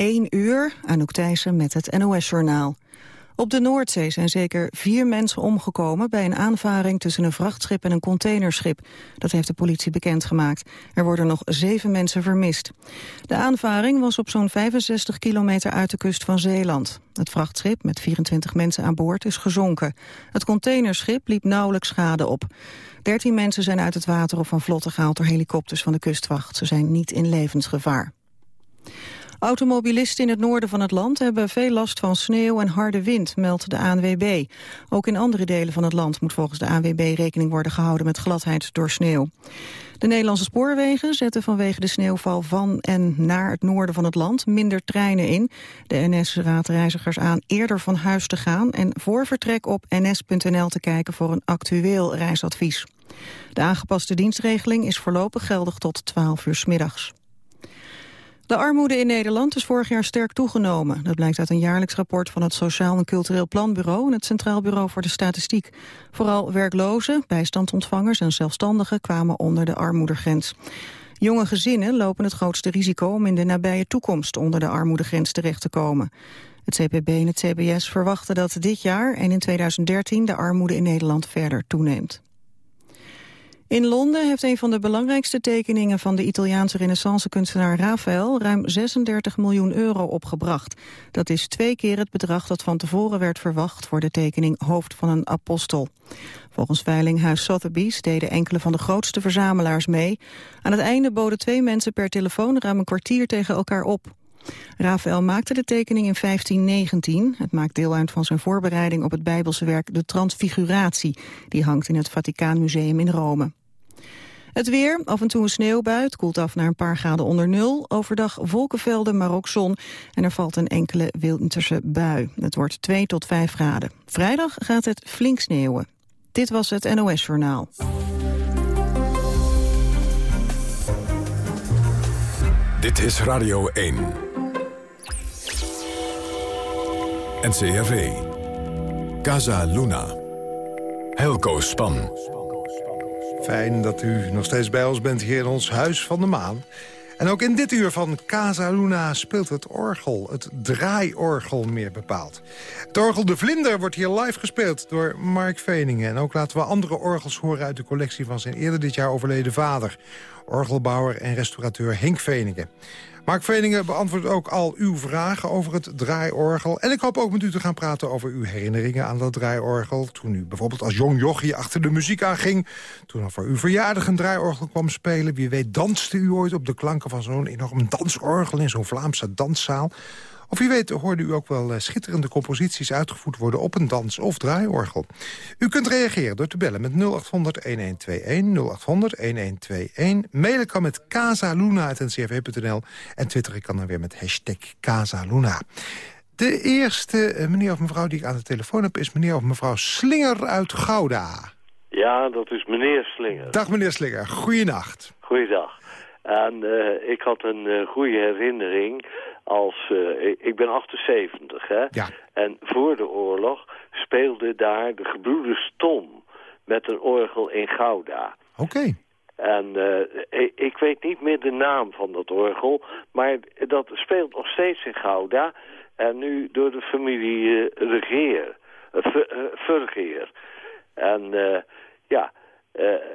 1 uur, Anouk Thijssen met het NOS-journaal. Op de Noordzee zijn zeker vier mensen omgekomen bij een aanvaring tussen een vrachtschip en een containerschip. Dat heeft de politie bekendgemaakt. Er worden nog zeven mensen vermist. De aanvaring was op zo'n 65 kilometer uit de kust van Zeeland. Het vrachtschip met 24 mensen aan boord is gezonken. Het containerschip liep nauwelijks schade op. 13 mensen zijn uit het water of van vlotten gehaald door helikopters van de kustwacht. Ze zijn niet in levensgevaar. Automobilisten in het noorden van het land hebben veel last van sneeuw en harde wind, meldt de ANWB. Ook in andere delen van het land moet volgens de ANWB rekening worden gehouden met gladheid door sneeuw. De Nederlandse spoorwegen zetten vanwege de sneeuwval van en naar het noorden van het land minder treinen in. De NS raadt reizigers aan eerder van huis te gaan en voor vertrek op ns.nl te kijken voor een actueel reisadvies. De aangepaste dienstregeling is voorlopig geldig tot 12 uur s middags. De armoede in Nederland is vorig jaar sterk toegenomen. Dat blijkt uit een jaarlijks rapport van het Sociaal en Cultureel Planbureau en het Centraal Bureau voor de Statistiek. Vooral werklozen, bijstandsontvangers en zelfstandigen kwamen onder de armoedegrens. Jonge gezinnen lopen het grootste risico om in de nabije toekomst onder de armoedegrens terecht te komen. Het CPB en het CBS verwachten dat dit jaar en in 2013 de armoede in Nederland verder toeneemt. In Londen heeft een van de belangrijkste tekeningen van de Italiaanse renaissance-kunstenaar Raphaël ruim 36 miljoen euro opgebracht. Dat is twee keer het bedrag dat van tevoren werd verwacht voor de tekening Hoofd van een Apostel. Volgens Veilinghuis Sotheby's deden enkele van de grootste verzamelaars mee. Aan het einde boden twee mensen per telefoon ruim een kwartier tegen elkaar op. Raphaël maakte de tekening in 1519. Het maakt deel uit van zijn voorbereiding op het Bijbelse werk De Transfiguratie. Die hangt in het Vaticaanmuseum in Rome. Het weer, af en toe een sneeuwbui, het koelt af naar een paar graden onder nul. Overdag wolkenvelden, maar ook zon. En er valt een enkele winterse bui. Het wordt 2 tot 5 graden. Vrijdag gaat het flink sneeuwen. Dit was het NOS Journaal. Dit is Radio 1. NCRV. Casa Luna. Helco Span. Fijn dat u nog steeds bij ons bent hier in ons Huis van de Maan. En ook in dit uur van Casa Luna speelt het orgel, het draaiorgel meer bepaald. Het orgel De Vlinder wordt hier live gespeeld door Mark Veningen. En ook laten we andere orgels horen uit de collectie van zijn eerder dit jaar overleden vader. Orgelbouwer en restaurateur Henk Veningen. Mark Veningen beantwoordt ook al uw vragen over het draaiorgel. En ik hoop ook met u te gaan praten over uw herinneringen aan dat draaiorgel. Toen u bijvoorbeeld als jong jochie achter de muziek aanging. Toen er voor uw verjaardag een draaiorgel kwam spelen. Wie weet danste u ooit op de klanken van zo'n enorm dansorgel... in zo'n Vlaamse danszaal. Of wie weet hoorde u ook wel eh, schitterende composities uitgevoerd worden op een dans- of draaiorgel. U kunt reageren door te bellen met 0800-1121, 0800-1121. Mailen kan met casaluna.ncrv.nl en twitteren kan dan weer met hashtag Casaluna. De eerste eh, meneer of mevrouw die ik aan de telefoon heb... is meneer of mevrouw Slinger uit Gouda. Ja, dat is meneer Slinger. Dag meneer Slinger, goeienacht. Goeiedag. En uh, ik had een uh, goede herinnering als... Uh, ik ben 78, hè? Ja. En voor de oorlog speelde daar de gebroeders Tom met een orgel in Gouda. Oké. Okay. En ik, ik, weet niet meer de naam van dat orgel, maar dat speelt nog steeds in Gouda. En nu door de familie Regeer, Vergeer. En ja,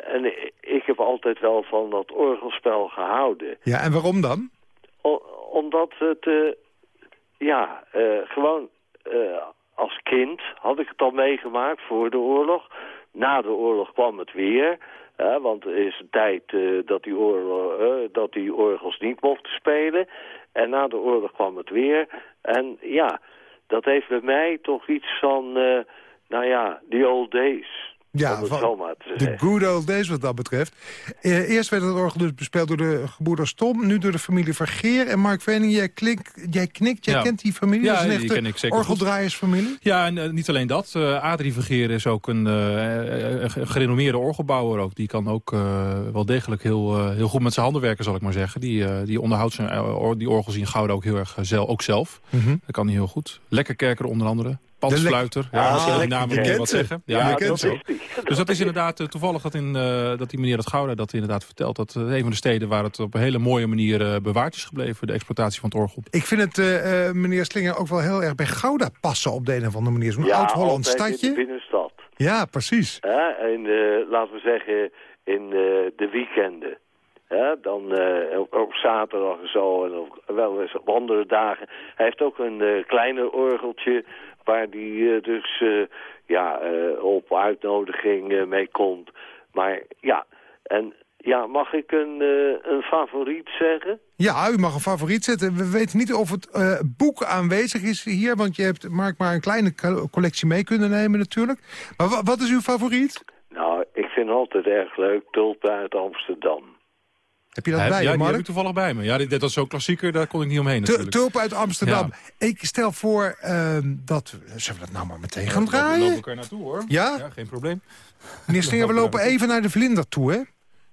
en ik heb altijd wel van dat orgelspel gehouden. Ja, en waarom dan? Omdat het, uh, ja, uh, gewoon als kind had ik het al meegemaakt voor de oorlog. Na de oorlog kwam het weer. want er is een tijd dat, die oorlog, dat die orgels niet mochten spelen. En na de oorlog kwam het weer. En ja, dat heeft bij mij toch iets van, nou ja, the old days. Ja, de good old days wat dat betreft. Eh, eerst werd het orgel dus bespeeld door de gebroeders Tom... nu door de familie Vergeer. En Mark Vening, jij, jij knikt, jij kent die familie? Ja, dat is die ken ik zeker orgeldraaiersfamilie? Ja, en uh, niet alleen dat. Uh, Adrie Vergeer is ook een uh, gerenommeerde orgelbouwer. Ook. Die kan ook wel degelijk heel, heel goed met zijn handen werken, zal ik maar zeggen. Die, die onderhoudt zijn, die orgels in Gouda ook heel erg zelf, ook zelf. Mm -hmm. Dat kan hij heel goed. Lekkerkerker onder andere. Pansfluiter. Ja, Ah, als je die namen Je kent wat ze. zeggen. Ja, Ja, dat is. Dus dat is inderdaad eh, toevallig dat, in, eh, dat die meneer dat Gouda dat inderdaad vertelt. Dat uh, een van de steden waar het op een hele mooie manier uh, bewaard is gebleven. De exploitatie van het orgel. Ik vind het, uh, meneer Slinger, ook wel heel erg bij Gouda passen op de een of andere manier. Zo'n ja, oud-Holland stadje. binnenstad. Ja, precies. Ja, en laten we zeggen in de weekenden. Ja, dan uh, op, op, zaterdag en zo en op, wel eens op andere dagen. Hij heeft ook een uh, kleiner orgeltje waar hij uh, dus ja, op uitnodiging mee komt. Maar ja, en ja, mag ik een, een favoriet zeggen? Ja, u mag een favoriet zetten. We weten niet of het boek aanwezig is hier, want je hebt Mark maar een kleine collectie mee kunnen nemen natuurlijk. Maar wat is uw favoriet? Nou, ik vind altijd erg leuk Tulpen uit Amsterdam. Heb je dat bij ja, je, die heb ik toevallig bij me. Ja, dit, dit was zo'n klassieker, daar kon ik niet omheen natuurlijk. Tulpen uit Amsterdam. Ja. Ik stel voor uh, dat... Zullen we dat nou maar meteen gaan draaien? We lopen elkaar naartoe, hoor. Ja? ja geen probleem. Meneer Slinger, we lopen even naar de vlinder toe, hè?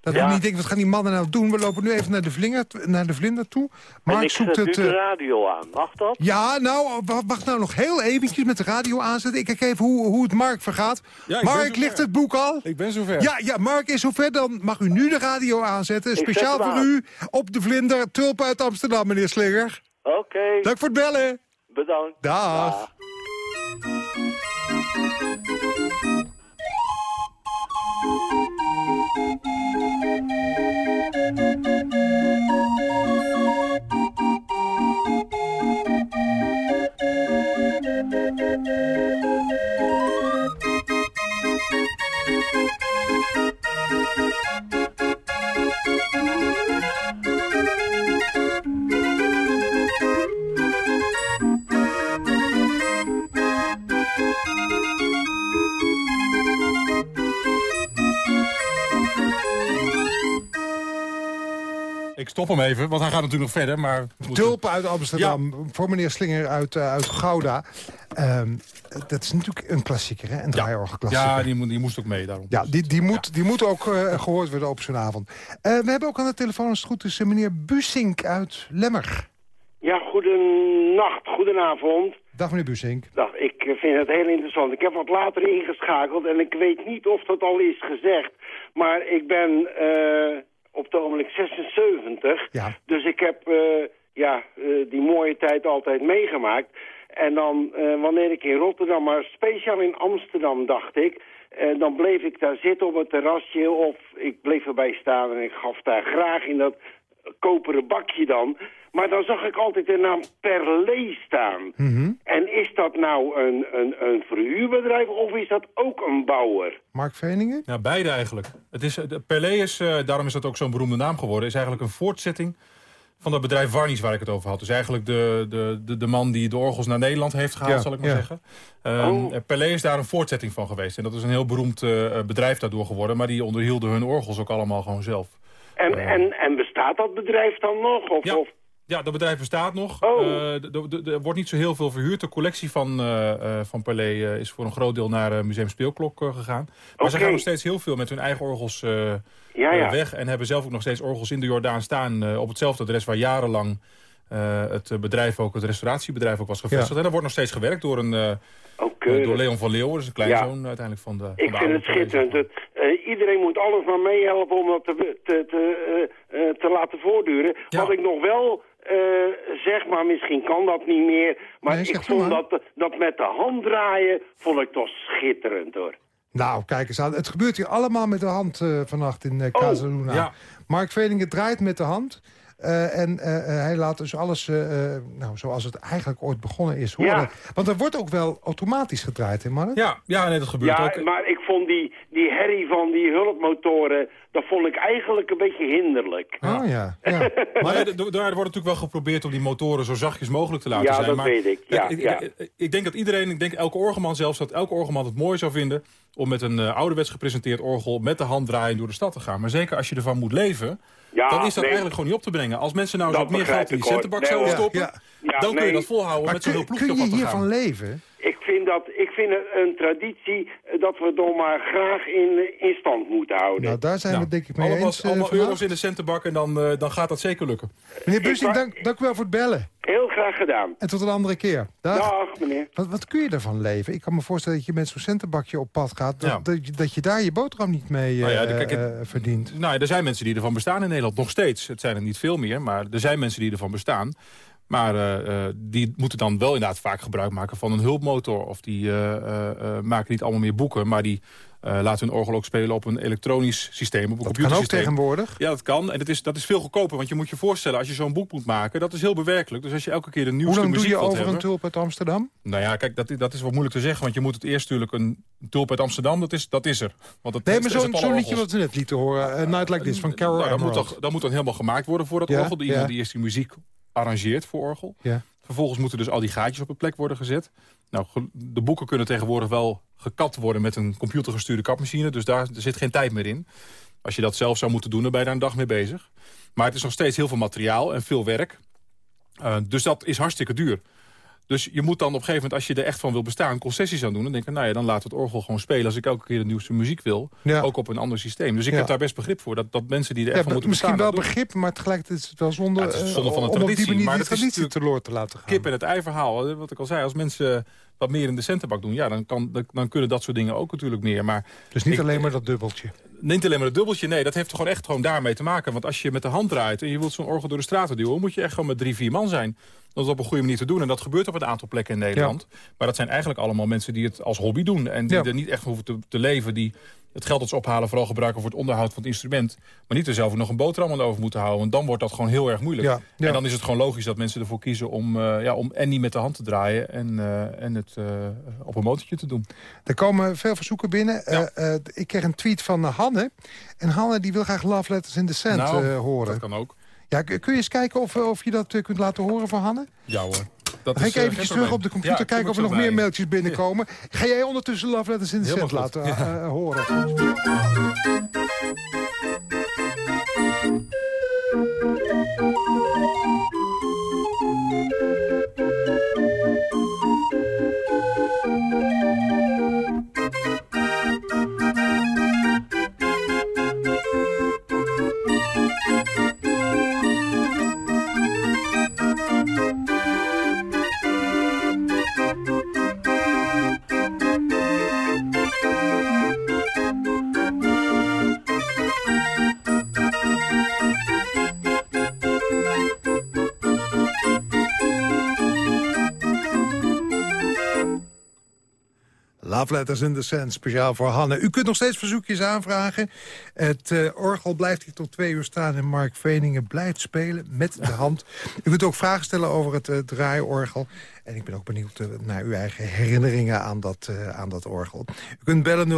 Dat ja. we niet denken, wat gaan die mannen nou doen? We lopen nu even naar de, vlinger, naar de vlinder toe. Mark en ik zoekt het, de radio aan. Mag dat? Ja, nou, wacht nou nog heel eventjes met de radio aanzetten. Ik kijk even hoe, hoe het Mark vergaat. Ja, Mark, ligt het boek al? Ik ben zover. Ja, ja, Mark is zover. Dan mag u nu de radio aanzetten. Speciaal voor aan. u op de vlinder. Tulpen uit Amsterdam, meneer Slinger. Oké. Okay. Dank voor het bellen. Bedankt. Dag. Dag. Ik stop hem even, want hij gaat natuurlijk nog verder. Maar Tulpen uit Amsterdam, ja. voor meneer Slinger uit, uh, uit Gouda. Um, dat is natuurlijk een klassieker, hè? Een draaiorgelklassieker. Ja, die, die moest ook mee daarom. Ja, die, die, moet, ja. die moet ook uh, gehoord worden op zo'n avond. Uh, we hebben ook aan de telefoon, als het goed is, meneer Busink uit Lemmer. Ja, goedenacht, goedenavond. Dag meneer Busink. Dag, ik vind het heel interessant. Ik heb wat later ingeschakeld en ik weet niet of dat al is gezegd. Maar ik ben uh, op het ogenblik 76. Ja. Dus ik heb uh, ja, uh, die mooie tijd altijd meegemaakt. En dan, wanneer ik in Rotterdam, maar speciaal in Amsterdam dacht ik... dan bleef ik daar zitten op het terrasje of ik bleef erbij staan en ik gaf daar graag in dat koperen bakje dan. Maar dan zag ik altijd de naam Perlee staan. Mm -hmm. En is dat nou een, een, een verhuurbedrijf of is dat ook een bouwer? Mark Veningen? Ja, beide eigenlijk. Het is, Perlee is, uh, daarom is dat ook zo'n beroemde naam geworden... is eigenlijk een voortzetting van dat bedrijf Warnies waar ik het over had. Dus eigenlijk de, de, de, de man die de orgels naar Nederland heeft gehaald, Ja, zal ik maar ja. zeggen. Um, Oh. Perlee is daar een voortzetting van geweest. En dat is een heel beroemd uh, bedrijf daardoor geworden. Maar die onderhielden hun orgels ook allemaal gewoon zelf. En, Eh. en, en bestaat dat bedrijf dan nog? Of, Ja. of Ja, dat bedrijf bestaat nog. Oh. Eh, er wordt niet zo heel veel verhuurd. De collectie van, eh eh, van eh, is voor een groot deel naar Museum Speelklok gegaan. Maar ze gaan nog steeds heel veel met hun eigen orgels ja, ja. weg. En hebben zelf ook nog steeds orgels in de Jordaan staan. eh, op hetzelfde adres waar jarenlang eh, het bedrijf ook, het restauratiebedrijf ook was gevestigd. Ja. En daar wordt nog steeds gewerkt door, een, Oh, door Leon van Leeuwen. Dat is een kleinzoon uiteindelijk van de van Ik de vind het schitterend. eh, iedereen moet alles maar meehelpen om dat te, te, te, eh, eh, te laten voortduren. Ja. Wat ik nog wel eh, zeg, maar misschien kan dat niet meer. Maar Nee, ik vond maar. dat, dat met de hand draaien, vond ik toch schitterend hoor. Nou, kijk eens aan. Het gebeurt hier allemaal met de hand eh, vannacht in uh, Casaluna. ja. Mark Veningen draait met de hand. eh, en hij laat dus alles nou, zoals het eigenlijk ooit begonnen is horen. Ja. Want er wordt ook wel automatisch gedraaid, hè Mark? Ja, ja nee, dat gebeurt Ja, ook. maar ik vond die, die herrie van die hulpmotoren, dat vond ik eigenlijk een beetje hinderlijk. Oh ja. ja. Maar ja, d- daar wordt natuurlijk wel geprobeerd om die motoren zo zachtjes mogelijk te laten Ja, zijn. dat maar weet ik. Ja, ik, ja. ik, ik denk dat iedereen, ik denk elke orgelman zelfs, dat elke orgelman het mooi zou vinden om met een eh, ouderwets gepresenteerd orgel met de hand draaien door de stad te gaan. Maar zeker als je ervan moet leven, Ja, dan is dat nee. eigenlijk gewoon niet op te brengen. Als mensen nou eens wat meer geld in die centenbak Nee, zouden stoppen, Ja, Ja, dan kun je dat volhouden Maar met zo'n kun, heel kun ploegje je hiervan leven? Ik vind vind, dat, ik vind het een traditie eh, dat we het maar graag in, in stand moeten houden. Nou, daar zijn we Nou, denk ik mee allemaal, eens. eh, allemaal vandaag. euro's in de centenbak en dan, eh, dan gaat dat zeker lukken. Meneer Bussing, dank, dank u wel voor het bellen. Heel graag gedaan. En tot een andere keer. Dag. Dag, meneer. Wat, wat kun je daarvan leven? Ik kan me voorstellen dat je met zo'n centenbakje op pad gaat... dat, Ja. dat, je, dat je daar je boterham niet mee Nou ja, eh, kijk, het- eh, verdient. Nou, er zijn mensen die ervan bestaan in Nederland, nog steeds. Het zijn er niet veel meer, maar er zijn mensen die ervan bestaan. Maar eh, eh, die moeten dan wel inderdaad vaak gebruik maken van een hulpmotor. Of die eh, maken niet allemaal meer boeken, maar die laten hun orgel ook spelen op een elektronisch systeem, op een Dat kan ook tegenwoordig. Ja, dat kan. En het is, dat is veel goedkoper. Want je moet je voorstellen, als je zo'n boek moet maken... dat is heel bewerkelijk. Dus als je elke keer de Hoe nieuwste lang doe muziek je over een tulp uit Amsterdam? Nou ja, kijk, dat, dat is wat moeilijk te zeggen. Want je moet het eerst natuurlijk een tulp uit Amsterdam, dat is, dat is er. Want het Nee, maar zo'n liedje wat we net lieten horen. A Night Like This van Carol Nou, dat, moet toch, dat moet dan helemaal gemaakt worden voor dat Ja, orgel. De iemand ja. die eerst die muziek arrangeert voor orgel. Ja. Vervolgens moeten dus al die gaatjes op een plek worden gezet. Nou, de boeken kunnen tegenwoordig wel gekapt worden met een computergestuurde kapmachine. Dus daar zit geen tijd meer in. Als je dat zelf zou moeten doen, dan ben je daar een dag mee bezig. Maar het is nog steeds heel veel materiaal en veel werk. Eh, dus dat is hartstikke duur. Dus je moet dan op een gegeven moment, als je er echt van wil bestaan... concessies aan doen. Dan denk ik, nou ja, dan laat het orgel gewoon spelen... als ik elke keer de nieuwste muziek wil. Ja. Ook op een ander systeem. Dus ik Ja. heb daar best begrip voor. Dat, dat mensen die er Ja, echt van moeten misschien bestaan... wel dat doen. begrip, maar tegelijkertijd is het wel zonde, Ja, het is eh, zonde van de om op die traditie, manier maar traditie teloor te laten gaan. kip en het ei verhaal. Wat ik al zei, als mensen wat meer in de centenbak doen... ja, dan, kan, dan- kunnen dat soort dingen ook natuurlijk meer. Maar Dus niet ik- alleen maar dat dubbeltje. niet alleen maar het dubbeltje, nee, dat heeft gewoon echt gewoon daarmee te maken. Want als je met de hand draait en je wilt zo'n orgel door de straten duwen... moet je echt gewoon met drie, vier man zijn. Dat is op een goede manier te doen. En dat gebeurt op een aantal plekken in Nederland. Maar dat zijn eigenlijk allemaal mensen die het als hobby doen. En die Ja. er niet echt hoeven te, te leven. Die het geld dat ze ophalen vooral gebruiken voor het onderhoud van het instrument. Maar niet er zelf ook nog een boterham aan over moeten houden. Want dan wordt dat gewoon heel erg moeilijk. Ja. En dan is het gewoon logisch dat mensen ervoor kiezen om, eh, ja, om en niet met de hand te draaien... en, eh, en het eh, op een motortje te doen. Er komen veel verzoeken binnen. Ik kreeg een tweet van Hanne. En Hanne die wil graag Love Letters in the Sand Nou, horen. Dat kan ook. Ja, kun je eens kijken of, eh, of je dat eh, kunt laten horen voor Hanne? Ja hoor. Dat ga ik eventjes terug op de computer Ja, kijken of er nog meer mailtjes binnenkomen. Ga jij ondertussen Love Letters in the goed. laten eh, horen? Love Letters in the Sand, speciaal voor Hanne. U kunt nog steeds verzoekjes aanvragen. Het eh, orgel blijft hier tot twee uur staan en Mark Veningen blijft spelen met de hand. U kunt ook vragen stellen over het eh, draaiorgel. En ik ben ook benieuwd eh, naar uw eigen herinneringen aan dat, aan dat orgel. U kunt bellen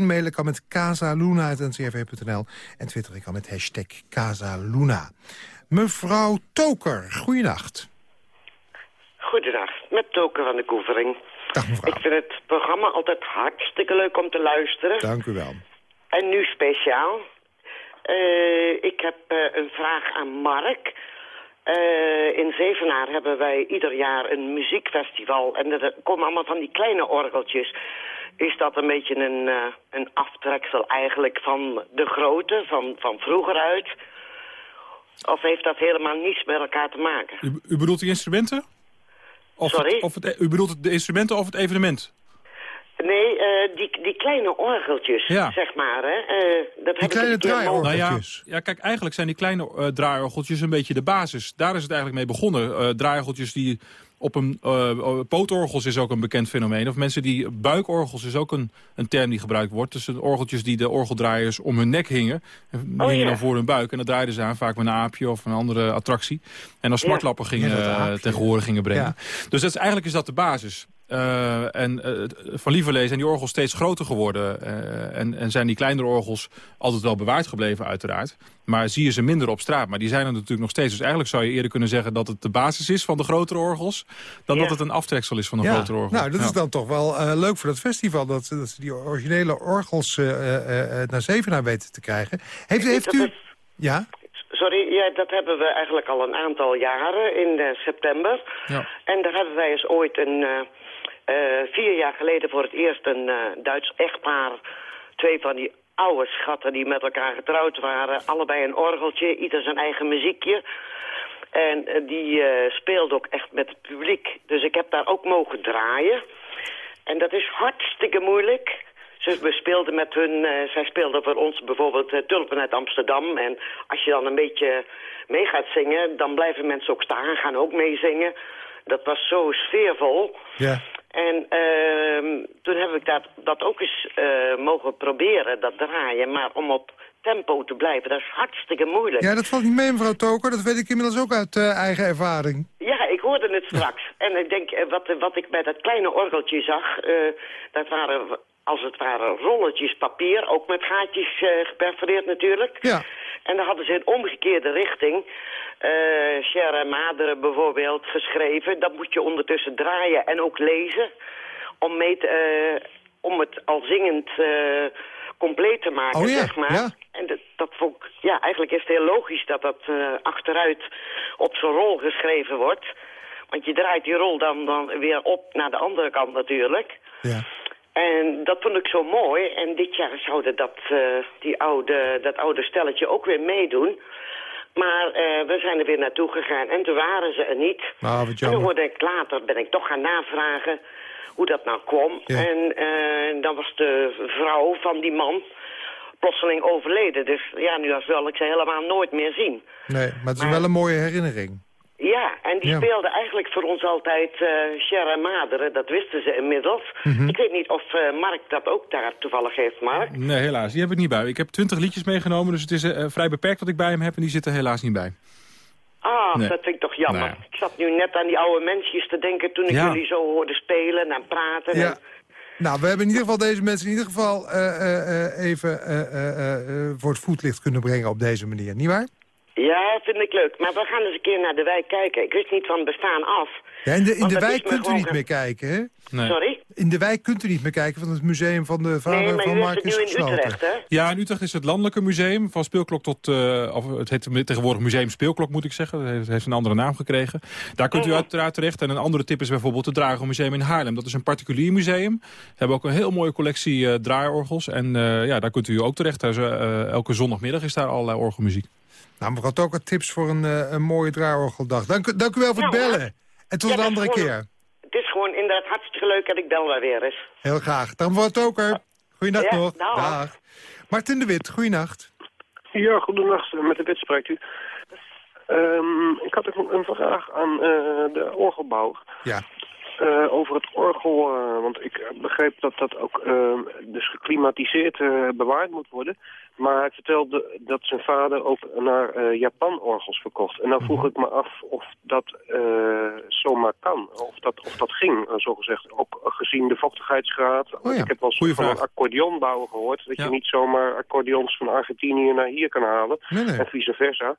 0800-1121, mailen kan met casaluna.ncrv.nl en twitteren kan met hashtag Casaluna. Mevrouw Toker, goeienacht. Goedendag, met Token van de Koevering. Dag mevrouw. Ik vind het programma altijd hartstikke leuk om te luisteren. Dank u wel. En nu speciaal. Eh, ik heb eh, een vraag aan Mark. Eh, in Zevenaar hebben wij ieder jaar een muziekfestival. En er komen allemaal van die kleine orgeltjes. Is dat een beetje een, eh, een aftreksel eigenlijk van de grote, van, van vroeger uit? Of heeft dat helemaal niets met elkaar te maken? U, u bedoelt die instrumenten? Of Sorry? Het, of het, u bedoelt de instrumenten of het evenement? Nee, eh, die, die kleine orgeltjes, Ja. zeg maar. Hè. Eh, dat heb ik kleine eens een keer draaiorgel. mogen- Nou ja, ja, kijk, eigenlijk zijn die kleine eh draaiorgeltjes een beetje de basis. Daar is het eigenlijk mee begonnen. Eh draaiorgeltjes die op een... eh pootorgels is ook een bekend fenomeen. Of mensen die... Buikorgels is ook een, een term die gebruikt wordt. Dus een orgeltjes die de orgeldraaiers om hun nek hingen. En Die Oh, hingen ja. dan voor hun buik. En dat draaiden ze aan, vaak met een aapje of een andere attractie. En dan smartlappen gingen, Ja, eh, ten gehore gingen brengen. Ja. Dus dat is, eigenlijk is dat de basis. Eh, en eh, van Lieverlee zijn die orgels steeds groter geworden. eh, en, en zijn die kleinere orgels altijd wel bewaard gebleven uiteraard. Maar zie je ze minder op straat. Maar die zijn er natuurlijk nog steeds. Dus eigenlijk zou je eerder kunnen zeggen dat het de basis is van de grotere orgels. Dan Ja. dat het een aftreksel is van een grotere orgel. Nou, dat Ja. is dan toch wel eh, leuk voor dat festival... dat, ze- dat ze die originele orgels eh, eh, eh, naar Zevenaar weten te krijgen. Heeft, heeft u... Ja? Sorry, ja, dat hebben we eigenlijk al een aantal jaren in eh, september. Ja. En daar hebben wij eens ooit een, eh, vier jaar geleden voor het eerst een Duits echtpaar... twee van die oude schatten die met elkaar getrouwd waren. Allebei een orgeltje, ieder zijn eigen muziekje. En die speelde ook echt met het publiek. Dus ik heb daar ook mogen draaien. En dat is hartstikke moeilijk. We speelden met hun, uh, zij speelden voor ons bijvoorbeeld uh, Tulpen uit Amsterdam. En als je dan een beetje mee gaat zingen, dan blijven mensen ook staan, gaan ook meezingen. Dat was zo sfeervol. Ja. En uh, toen heb ik dat, dat ook eens uh, mogen proberen, dat draaien. Maar om op tempo te blijven, dat is hartstikke moeilijk. Ja, dat valt niet mee, mevrouw Toker. Dat weet ik inmiddels ook uit uh, eigen ervaring. Ja, ik hoorde het straks. en ik denk, wat, wat ik bij dat kleine orgeltje zag... dat waren als het ware rolletjes papier, ook met gaatjes uh, geperforeerd natuurlijk. Ja. En dan hadden ze in omgekeerde richting, uh, Cher Madere bijvoorbeeld, geschreven. Dat moet je ondertussen draaien en ook lezen, om, mee te, uh, om het al zingend uh, compleet te maken, oh, ja. zeg maar. Ja. En dat, dat vond ik, ja, eigenlijk is het heel logisch dat dat achteruit op zo'n rol geschreven wordt. Want je draait die rol dan, dan weer op naar de andere kant natuurlijk. Ja. En dat vond ik zo mooi. En dit jaar zouden dat, uh, die oude, dat oude stelletje ook weer meedoen. Maar uh, we zijn er weer naartoe gegaan en toen waren ze er niet. Nou, wat en toen hoorde ik later, ben ik toch gaan navragen hoe dat nou kwam. Ja. En uh, dan was de vrouw van die man plotseling overleden. Dus ja, nu zal ik ze helemaal nooit meer zien. Nee, maar het is Maar- wel een mooie herinnering. Ja, en die Ja. speelde eigenlijk voor ons altijd uh, Cher en Madere. Dat wisten ze inmiddels. Mhm. Ik weet niet of uh, Mark dat ook daar toevallig heeft, Mark. Nee, helaas. Die heb ik niet bij. Ik heb twintig liedjes meegenomen, dus het is eh, vrij beperkt wat ik bij hem heb. En die zitten er helaas niet bij. Ah, Nee. dat vind ik toch jammer. Nee. Ik zat nu net aan die oude mensjes te denken toen ik Ja. jullie zo hoorde spelen en praten. Ja. En, Nou, we hebben in ieder geval deze mensen in ieder geval eh, eh, eh, even eh, eh, eh, voor het voetlicht kunnen brengen op deze manier, nietwaar? Ja, vind ik leuk. Maar we gaan eens een keer naar de wijk kijken. Ik wist niet van het bestaan af. Ja, in de, in de wijk kunt u niet meer kijken, hè? Nee. Sorry? In de wijk kunt u niet meer kijken, want het museum van de vader nee, van Mark heeft is het nu in gesloten. Utrecht, hè? Ja, in Utrecht is het Landelijke Museum. Van speelklok tot... eh, of het heet tegenwoordig Museum Speelklok, moet ik zeggen. Het heeft, heeft een andere naam gekregen. Daar kunt u Mhm. uiteraard terecht. En een andere tip is bijvoorbeeld het Draaiorgelmuseum in Haarlem. Dat is een particulier museum. Ze hebben ook een heel mooie collectie eh draaiorgels. En eh, ja, daar kunt u ook terecht. Daar is, elke zondagmiddag is daar allerlei orgelmuziek. Nou, mevrouw Toker, tips voor een, eh, een mooie draaiorgeldag. Dank, u- dank u wel voor het bellen. En tot Ja, een andere gewoon- keer. Het is gewoon inderdaad hartstikke leuk dat ik bel daar weer eens. Heel graag. Dan mevrouw Toker. Goeienacht Ja, nog. dag. Martin de Wit, goeienacht. Ja, goedenacht. Met de wet spreekt u. Ehm, ik had ook een vraag aan eh, de orgelbouwer. Ja. Eh, over het orgel, eh, want ik begreep dat dat ook eh, dus geklimatiseerd eh, bewaard moet worden. Maar hij vertelde dat zijn vader ook naar eh, Japan-orgels verkocht. En dan vroeg ik me af of dat eh, zomaar kan. Of dat, of dat ging, uh, zogezegd. Ook gezien de vochtigheidsgraad. Oh ja, Ik heb wel eens goeie van vraag. een accordeonbouwer gehoord. Dat Ja. je niet zomaar accordeons van Argentinië naar hier kan halen. Nee, nee. En vice versa.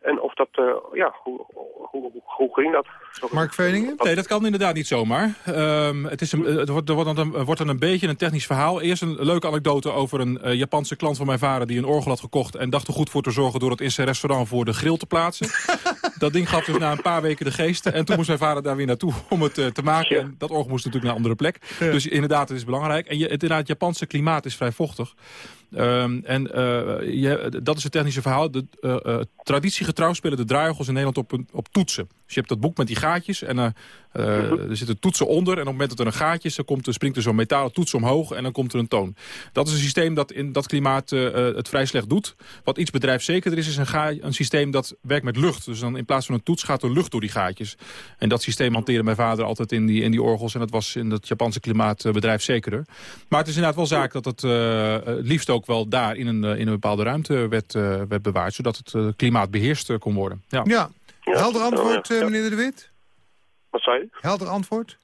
En of dat, eh, ja, hoe, hoe, hoe, hoe ging dat? Mark Veuningen? Nee, dat kan inderdaad niet zomaar. Ehm, het is een, het wordt, er wordt dan, een, wordt dan een beetje een technisch verhaal. Eerst een leuke anekdote over een eh, Japanse klant van mijn vader... die een orgel had gekocht en dacht er goed voor te zorgen... door het in zijn restaurant voor de grill te plaatsen. dat ding gaf dus na een paar weken de geesten. En toen moest mijn vader daar weer naartoe om het eh, te maken. Ja. En dat orgel moest natuurlijk naar een andere plek. Dus inderdaad, het is belangrijk. En je, het, inderdaad, het Japanse klimaat is vrij vochtig. Ehm, en eh, dat is het technische verhaal. De, eh, eh, traditiegetrouw spelen de draaiorgels in Nederland op, op toetsen. Dus je hebt dat boek met die gaatjes en eh, eh, er zitten toetsen onder. En op het moment dat er een gaatje is, dan komt, er springt er zo'n metalen toets omhoog en dan komt er een toon. Dat is een systeem dat in dat klimaat eh, het vrij slecht doet. Wat iets bedrijfszekerder is, is een, een systeem dat werkt met lucht. Dus dan in plaats van een toets gaat er lucht door die gaatjes. En dat systeem hanteerde mijn vader altijd in die, in die orgels. En dat was in het Japanse klimaat bedrijfszekerder. Maar het is inderdaad wel zaak dat het het liefst ook wel daar in een, in een bepaalde ruimte werd, eh, werd bewaard. Zodat het eh, klimaat beheerst eh, kon worden. Ja. Ja. Helder antwoord, ja. eh, meneer de Wit? Wat zei u? Helder antwoord?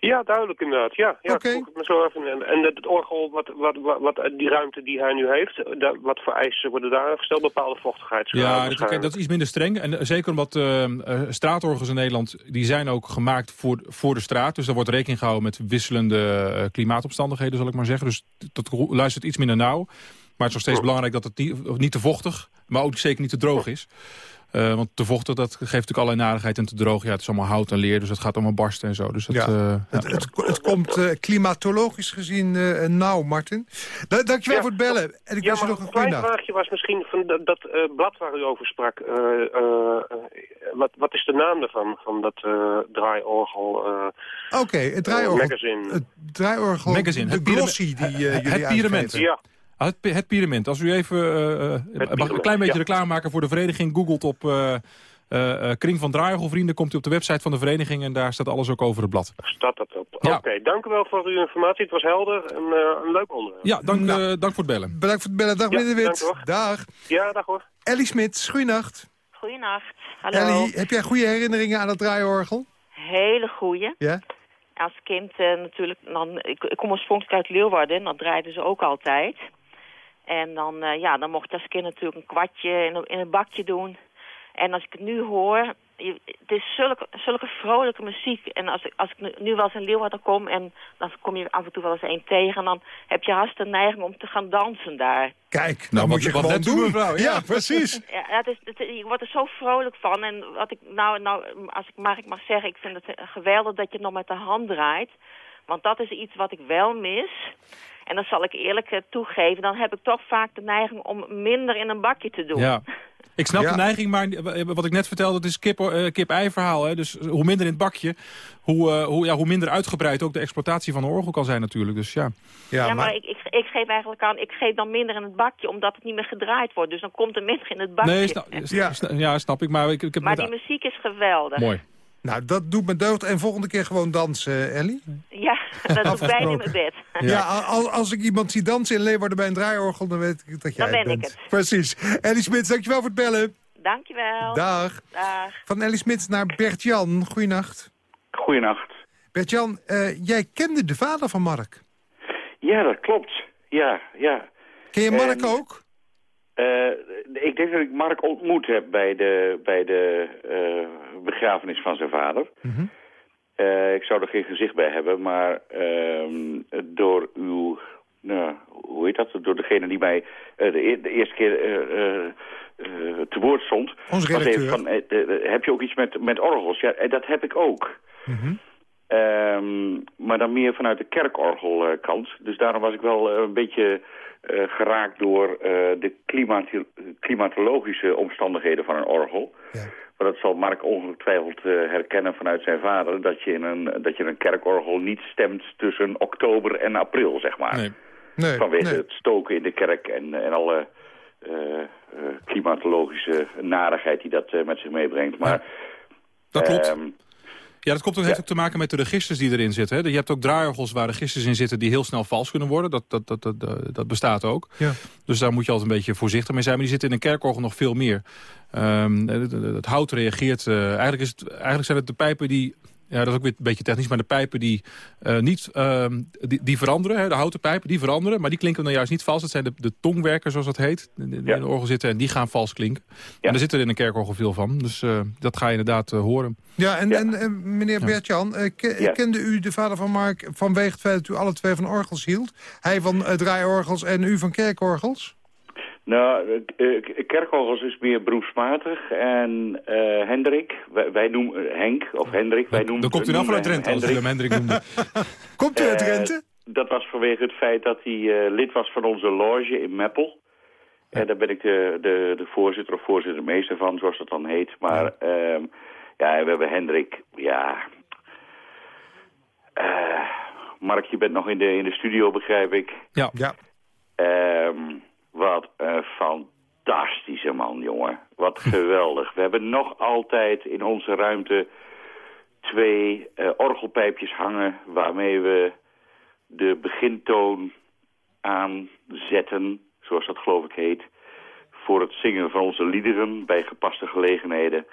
Ja, duidelijk inderdaad. Ja, ja ik me zo even. En, en het orgel, wat, wat, wat, wat, die ruimte die hij nu heeft, eh, daar- wat voor eisen worden daar gesteld? Bepaalde vochtigheidsgraad Ja, dat, dat is iets minder streng. En eh, zeker omdat eh, eh, straatorgels in Nederland... die zijn ook gemaakt voor, voor de straat. Dus daar wordt rekening gehouden met wisselende eh, klimaatomstandigheden, zal ik maar zeggen. Dus dat luistert iets minder nauw. Maar het is nog steeds belangrijk dat het niet, te vochtig... maar ook zeker niet te droog is. Uh, want te vochtig, dat geeft natuurlijk allerlei narigheid en te droog. Ja, het is allemaal hout en leer, dus het gaat allemaal barsten en zo. Dus dat, ja. Uh, het, ja. het, het, komt uh, klimatologisch gezien nauw, Martin. Da dankjewel ja, voor het bellen. En ik ja, wens je nog een. Een vraagje was misschien van dat, dat blad waar u over sprak. wat, wat is de naam ervan, van dat draaiorgel? Oké, okay, het draaiorgel. magazine. Het draaiorgel. Magazine. De glossy die jullie Het pyramid. Ja. Ah, het, het pyramid. Als u even uh, mag een klein beetje ja. reclame maken voor de vereniging, googelt op uh, uh, Kring van Draaiorgelvrienden, komt u op de website van de vereniging en daar staat alles ook over het blad. Staat dat op. Ja. Oké, dank u wel voor uw informatie. Het was helder en een leuk onderwerp. Ja, dank, nou, dank voor het bellen. Bedankt voor het bellen. Dag ja, meneer de Wit. Dag. Ja, dag hoor. Ellie Smits, goeienacht. Goeienacht. Hallo. Ellie, heb jij goede herinneringen aan het draaiorgel? Hele goede. Ja? Als kind uh, natuurlijk, dan, ik, ik kom oorspronkelijk uit Leeuwarden, en dat draaiden ze ook altijd. En dan, uh, ja, dan mocht je als kind natuurlijk een kwartje in een, in een bakje doen. En als ik het nu hoor, je, het is zulke, zulke vrolijke muziek. En als ik, als ik nu, nu wel eens in Leeuwarden kom en dan kom je af en toe wel eens een tegen... en dan heb je haast de neiging om te gaan dansen daar. Kijk, nou, moet je wat gewoon doen. mevrouw, ja. ja, precies. Ja, het is, het, je wordt er zo vrolijk van. En wat ik nou, nou als ik mag, ik mag zeggen, ik vind het geweldig dat je het nog met de hand draait. Want dat is iets wat ik wel mis. En dat zal ik eerlijk eh, toegeven. Dan heb ik toch vaak de neiging om minder in een bakje te doen. Ja. Ik snap Ja. de neiging, maar wat ik net vertelde, het is kip, eh, kip-ei verhaal. Hè? Dus hoe minder in het bakje, hoe, eh, hoe, ja, hoe minder uitgebreid ook de exploitatie van een orgel kan zijn natuurlijk. Dus ja. Ja, Ja, maar, maar ik, ik, ik geef eigenlijk aan, ik geef dan minder in het bakje, omdat het niet meer gedraaid wordt. Dus dan komt er minder in het bakje. Nee, sna- Ja. sna- ja, snap ik. Maar ik, ik heb maar die muziek is geweldig. Mooi. Nou, dat doet me deugd. En volgende keer gewoon dansen, Ellie. Ja, dat doe ik bijna in mijn bed. Ja, al- als ik iemand zie dansen in Leeuwarden bij een draaiorgel... dan weet ik dat jij Dan ben ik het. Precies. Ellie Smits, dankjewel voor het bellen. Dankjewel. Dag. Dag. Van Ellie Smits naar Bert-Jan. Goeienacht. Goeienacht. Bert-Jan, eh, jij kende de vader van Mark. Ja, dat klopt. Ja, ja. Ken je Mark En- ook? Eh, ik denk dat ik Mark ontmoet heb bij de, bij de eh, begrafenis van zijn vader. Mhm. Eh, ik zou er geen gezicht bij hebben, maar ehm, door uw... Nou, hoe heet dat? Door degene die mij de, de eerste keer eh, te woord stond. Onze redacteur. van, heb je ook iets met, met orgels? Ja, dat heb ik ook. Mhm. Ehm, maar dan meer vanuit de kerkorgelkant. dus daarom was ik wel een beetje eh, geraakt door eh, de klimatologische omstandigheden van een orgel. Ja. Maar dat zal Mark ongetwijfeld eh, herkennen vanuit zijn vader... Dat je, in een, dat je een kerkorgel niet stemt tussen oktober en april, zeg maar. Nee. Nee, Vanwege nee. het stoken in de kerk en, en alle klimatologische narigheid die dat met zich meebrengt. Maar, Dat klopt. ehm, Ja, dat komt ook, heeft ook te maken met de registers die erin zitten. Hè. Je hebt ook draaiorgels waar registers in zitten die heel snel vals kunnen worden. Dat, dat, dat, dat, dat- dat bestaat ook. Ja. Dus daar moet je altijd een beetje voorzichtig mee zijn. Maar die zitten in een kerkorgel nog veel meer. Ehm, het, het- het hout reageert... eh, eigenlijk, is het, eigenlijk zijn het de pijpen die... Ja, dat is ook weer een beetje technisch, maar de pijpen die eh, niet ehm, die, die veranderen, hè, de houten pijpen, die veranderen, maar die klinken dan juist niet vals. Dat zijn de, de tongwerkers, zoals dat heet, die Ja. in de orgel zitten en die gaan vals klinken. En daar zit er in een kerkorgel veel van, dus eh, dat ga je inderdaad eh, horen. Ja, en, Ja. en meneer Bert-Jan, ke- Ja. kende u de vader van Mark vanwege het feit dat u alle twee van orgels hield? Hij van eh, draaiorgels en u van kerkorgels? Nou, eh, eh, kerkorgels is meer beroepsmatig. En eh, Hendrik, wij, wij noemen eh, Henk of Hendrik, wij noemen Dan komt u nou vanuit Drenthe, als u Hendrik. hem Hendrik noemde. Komt u uit Eh, Drenthe? Dat was vanwege het feit dat hij eh, lid was van onze loge in Meppel. En daar ben ik de, de, de voorzitter of voorzittermeester van, zoals dat dan heet. Maar ja, ja we hebben Hendrik, ja... Eh, Mark, je bent nog in de, in de studio, begrijp ik. Ja, Ja. Ehm, wat een fantastische man, jongen. Wat geweldig. We hebben nog altijd in onze ruimte twee eh, orgelpijpjes hangen... waarmee we de begintoon aanzetten, zoals dat geloof ik heet... voor het zingen van onze liederen bij gepaste gelegenheden.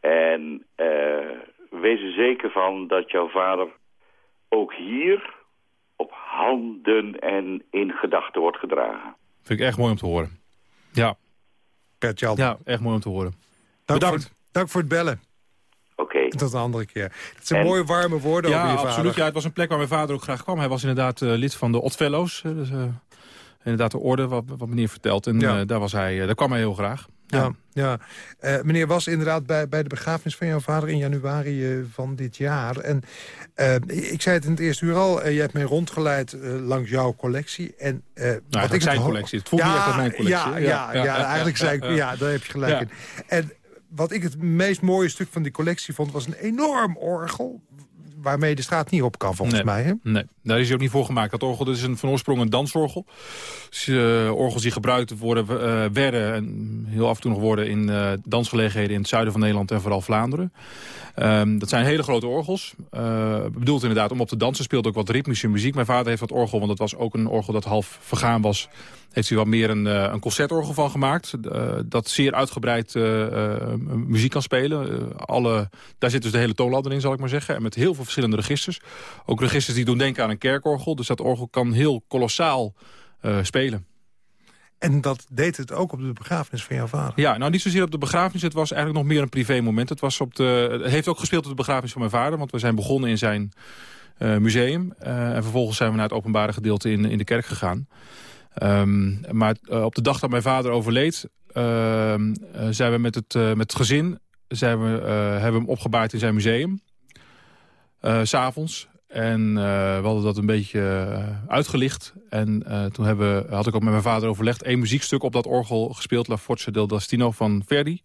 En eh, wees er zeker van dat jouw vader ook hier op handen en in gedachten wordt gedragen. Vind ik echt mooi om te horen. Ja, ja echt mooi om te horen. dank, bedankt. Voor, dank voor het bellen. Oké. Tot een andere keer. Het zijn En- mooie warme woorden Ja, over je absoluut. vader. Ja, het was een plek waar mijn vader ook graag kwam. Hij was inderdaad eh, lid van de eh, dus, eh, inderdaad de orde, wat, wat meneer vertelt. En Ja. eh, daar, was hij, eh, daar kwam hij heel graag. Ja, ja. Uh, meneer was inderdaad bij, bij de begrafenis van jouw vader in januari uh, van dit jaar. En uh, ik zei het in het eerste uur al, je hebt mij rondgeleid langs jouw collectie. En, nou, wat ik zijn collectie, het voelt ja, niet echt mijn collectie. Ja, ja, ja, ja, eigenlijk zei ik, ja, daar heb je gelijk in. En wat ik het meest mooie stuk van die collectie vond... was een enorm orgel waarmee de straat niet op kan, volgens mij. Hè? Nee, daar is hij ook niet voor gemaakt. Dat orgel dat is een, van oorsprong een dansorgel. Dus, uh, orgels die gebruikt worden, uh, werden en heel af en toe nog worden... in uh, dansgelegenheden in het zuiden van Nederland en vooral Vlaanderen. Um, dat zijn hele grote orgels. Bedoeld inderdaad om op te dansen. Speelt ook wat ritmische muziek. Mijn vader heeft dat orgel, want dat was ook een orgel dat half vergaan was. Heeft hij wat meer een, uh, een concertorgel van gemaakt. Uh, dat zeer uitgebreid muziek kan spelen. alle, daar zit dus de hele toonladder in, zal ik maar zeggen. En met heel veel verschillende registers. Ook registers die doen denken aan een kerkorgel. Dus dat orgel kan heel kolossaal spelen. En dat deed het ook op de begrafenis van jouw vader? Ja, nou niet zozeer op de begrafenis. Het was eigenlijk nog meer een privé moment. Het, was op de, het heeft ook gespeeld op de begrafenis van mijn vader. Want we zijn begonnen in zijn uh, museum. Uh, en vervolgens zijn we naar het openbare gedeelte in, in de kerk gegaan. Um, maar uh, op de dag dat mijn vader overleed... Ehm, zijn we met het, met het gezin zijn we, hebben hem opgebaard in zijn museum. S S'avonds. En we hadden dat een beetje uitgelicht. En toen hebben, had ik ook met mijn vader overlegd... één muziekstuk op dat orgel gespeeld. La Forza del Destino van Verdi.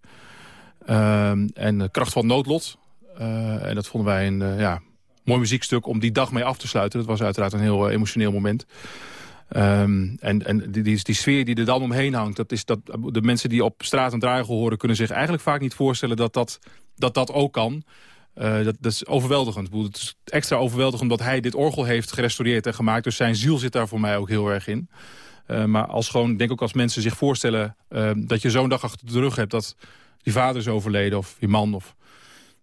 Ehm, en Kracht van Noodlot. en dat vonden wij een ja, mooi muziekstuk om die dag mee af te sluiten. Dat was uiteraard een heel emotioneel moment. Um, en en die, die, sfeer die er dan omheen hangt... Dat is dat, de mensen die op straat en draaien horen... kunnen zich eigenlijk vaak niet voorstellen dat dat, dat, dat ook kan... Uh, dat, is overweldigend. Het is extra overweldigend omdat hij dit orgel heeft gerestaureerd en gemaakt. Dus zijn ziel zit daar voor mij ook heel erg in. Uh, maar als gewoon, denk ook als mensen zich voorstellen... Uh, dat je zo'n dag achter de rug hebt dat je vader is overleden of je man... of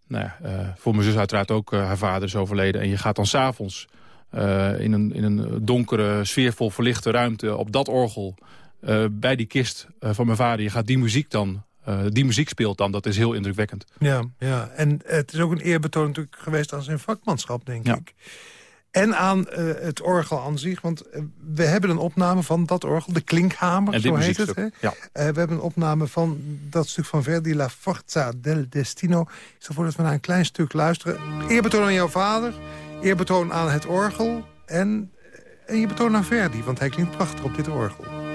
nou ja, voor mijn zus uiteraard ook haar vader is overleden... en je gaat dan s'avonds in, een, in een donkere, sfeervol verlichte ruimte... op dat orgel bij die kist van mijn vader... je gaat die muziek dan uh, die muziek speelt dan, dat is heel indrukwekkend. Ja, ja, en het is ook een eerbetoon natuurlijk geweest aan zijn vakmanschap, denk ja. ik. En aan uh, het orgel aan zich, want we hebben een opname van dat orgel, de klinkhamer, en zo heet het. Hè? Ja. we hebben een opname van dat stuk van Verdi, La Forza del Destino. Ik stel voor dat we naar een klein stuk luisteren. Eerbetoon aan jouw vader, eerbetoon aan het orgel en, en eerbetoon aan Verdi, want hij klinkt prachtig op dit orgel.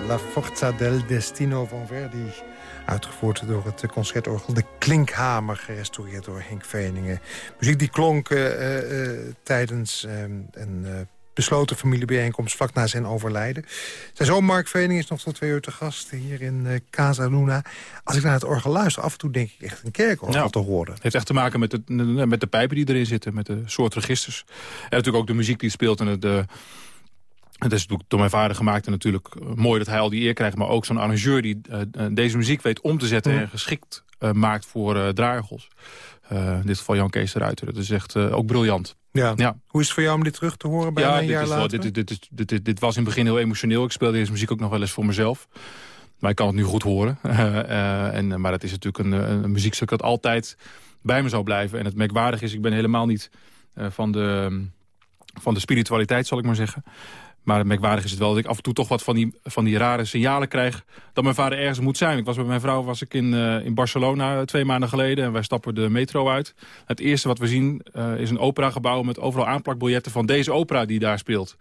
La Forza del Destino van Verdi. Uitgevoerd door het concertorgel De Klinkhamer, gerestaureerd door Henk Veningen. Muziek die klonk uh, uh, tijdens uh, een besloten familiebijeenkomst vlak na zijn overlijden. Zijn zoon Mark Vening is nog tot twee uur te gast hier in uh, Casa Luna. Als ik naar het orgel luister, af en toe denk ik echt een kerkorgel te horen. Het heeft echt te maken met de, met de pijpen die erin zitten, met de soort registers. En natuurlijk ook de muziek die speelt en de... Het is door mijn vader gemaakt en natuurlijk eh, mooi dat hij al die eer krijgt... maar ook zo'n arrangeur die uh, deze muziek weet om te zetten... en geschikt uh, maakt voor uh, draaiorgels. in dit geval Jan Kees de Ruiter. Dat is echt ook briljant. Ja. ja. Hoe is het voor jou om dit terug te horen bij ja, een jaar is later? Dit, dit, dit, dit, dit, was in het begin heel emotioneel. Ik speelde deze muziek ook nog wel eens voor mezelf. Maar ik kan het nu goed horen. en, maar het is natuurlijk een, een muziekstuk dat altijd bij me zal blijven. En het merkwaardig is, ik ben helemaal niet van de van de spiritualiteit, zal ik maar zeggen. Maar merkwaardig is het wel dat ik af en toe toch wat van die, van die rare signalen krijg... dat mijn vader ergens moet zijn. Ik was met mijn vrouw was ik in, uh, in Barcelona twee maanden geleden... en wij stappen de metro uit. Het eerste wat we zien uh, is een operagebouw met overal aanplakbiljetten... van deze opera die daar speelt.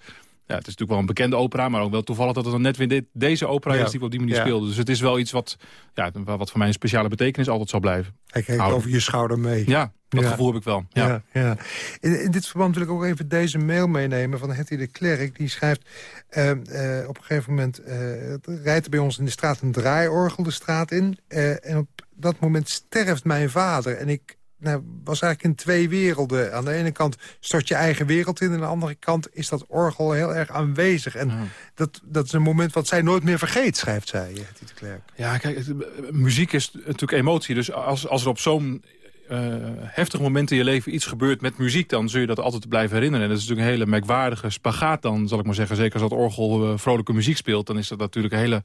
Ja, het is natuurlijk wel een bekende opera, maar ook wel toevallig dat het dan net weer dit, deze opera ja. is die op die manier ja. speelde. Dus het is wel iets wat, ja, wat voor mij een speciale betekenis altijd zal blijven. Hij kijkt over je schouder mee. Ja, dat ja. gevoel heb ik wel. Ja. Ja, in, in, dit verband wil ik ook even deze mail meenemen van Hetty de Klerk. Die schrijft, uh, uh, op een gegeven moment uh, rijdt er bij ons in de straat een draaiorgel de straat in. en op dat moment sterft mijn vader. En ik nou, was eigenlijk in twee werelden. Aan de ene kant stort je eigen wereld in... en aan de andere kant is dat orgel heel erg aanwezig. En ja. dat, dat is een moment wat zij nooit meer vergeet, schrijft zij, Tite Klerk. Ja, kijk, muziek is natuurlijk emotie. Dus als, als er op zo'n uh, heftig moment in je leven iets gebeurt met muziek... dan zul je dat altijd blijven herinneren. En dat is natuurlijk een hele merkwaardige spagaat dan, zal ik maar zeggen. Zeker als dat orgel uh, vrolijke muziek speelt... dan is dat natuurlijk een hele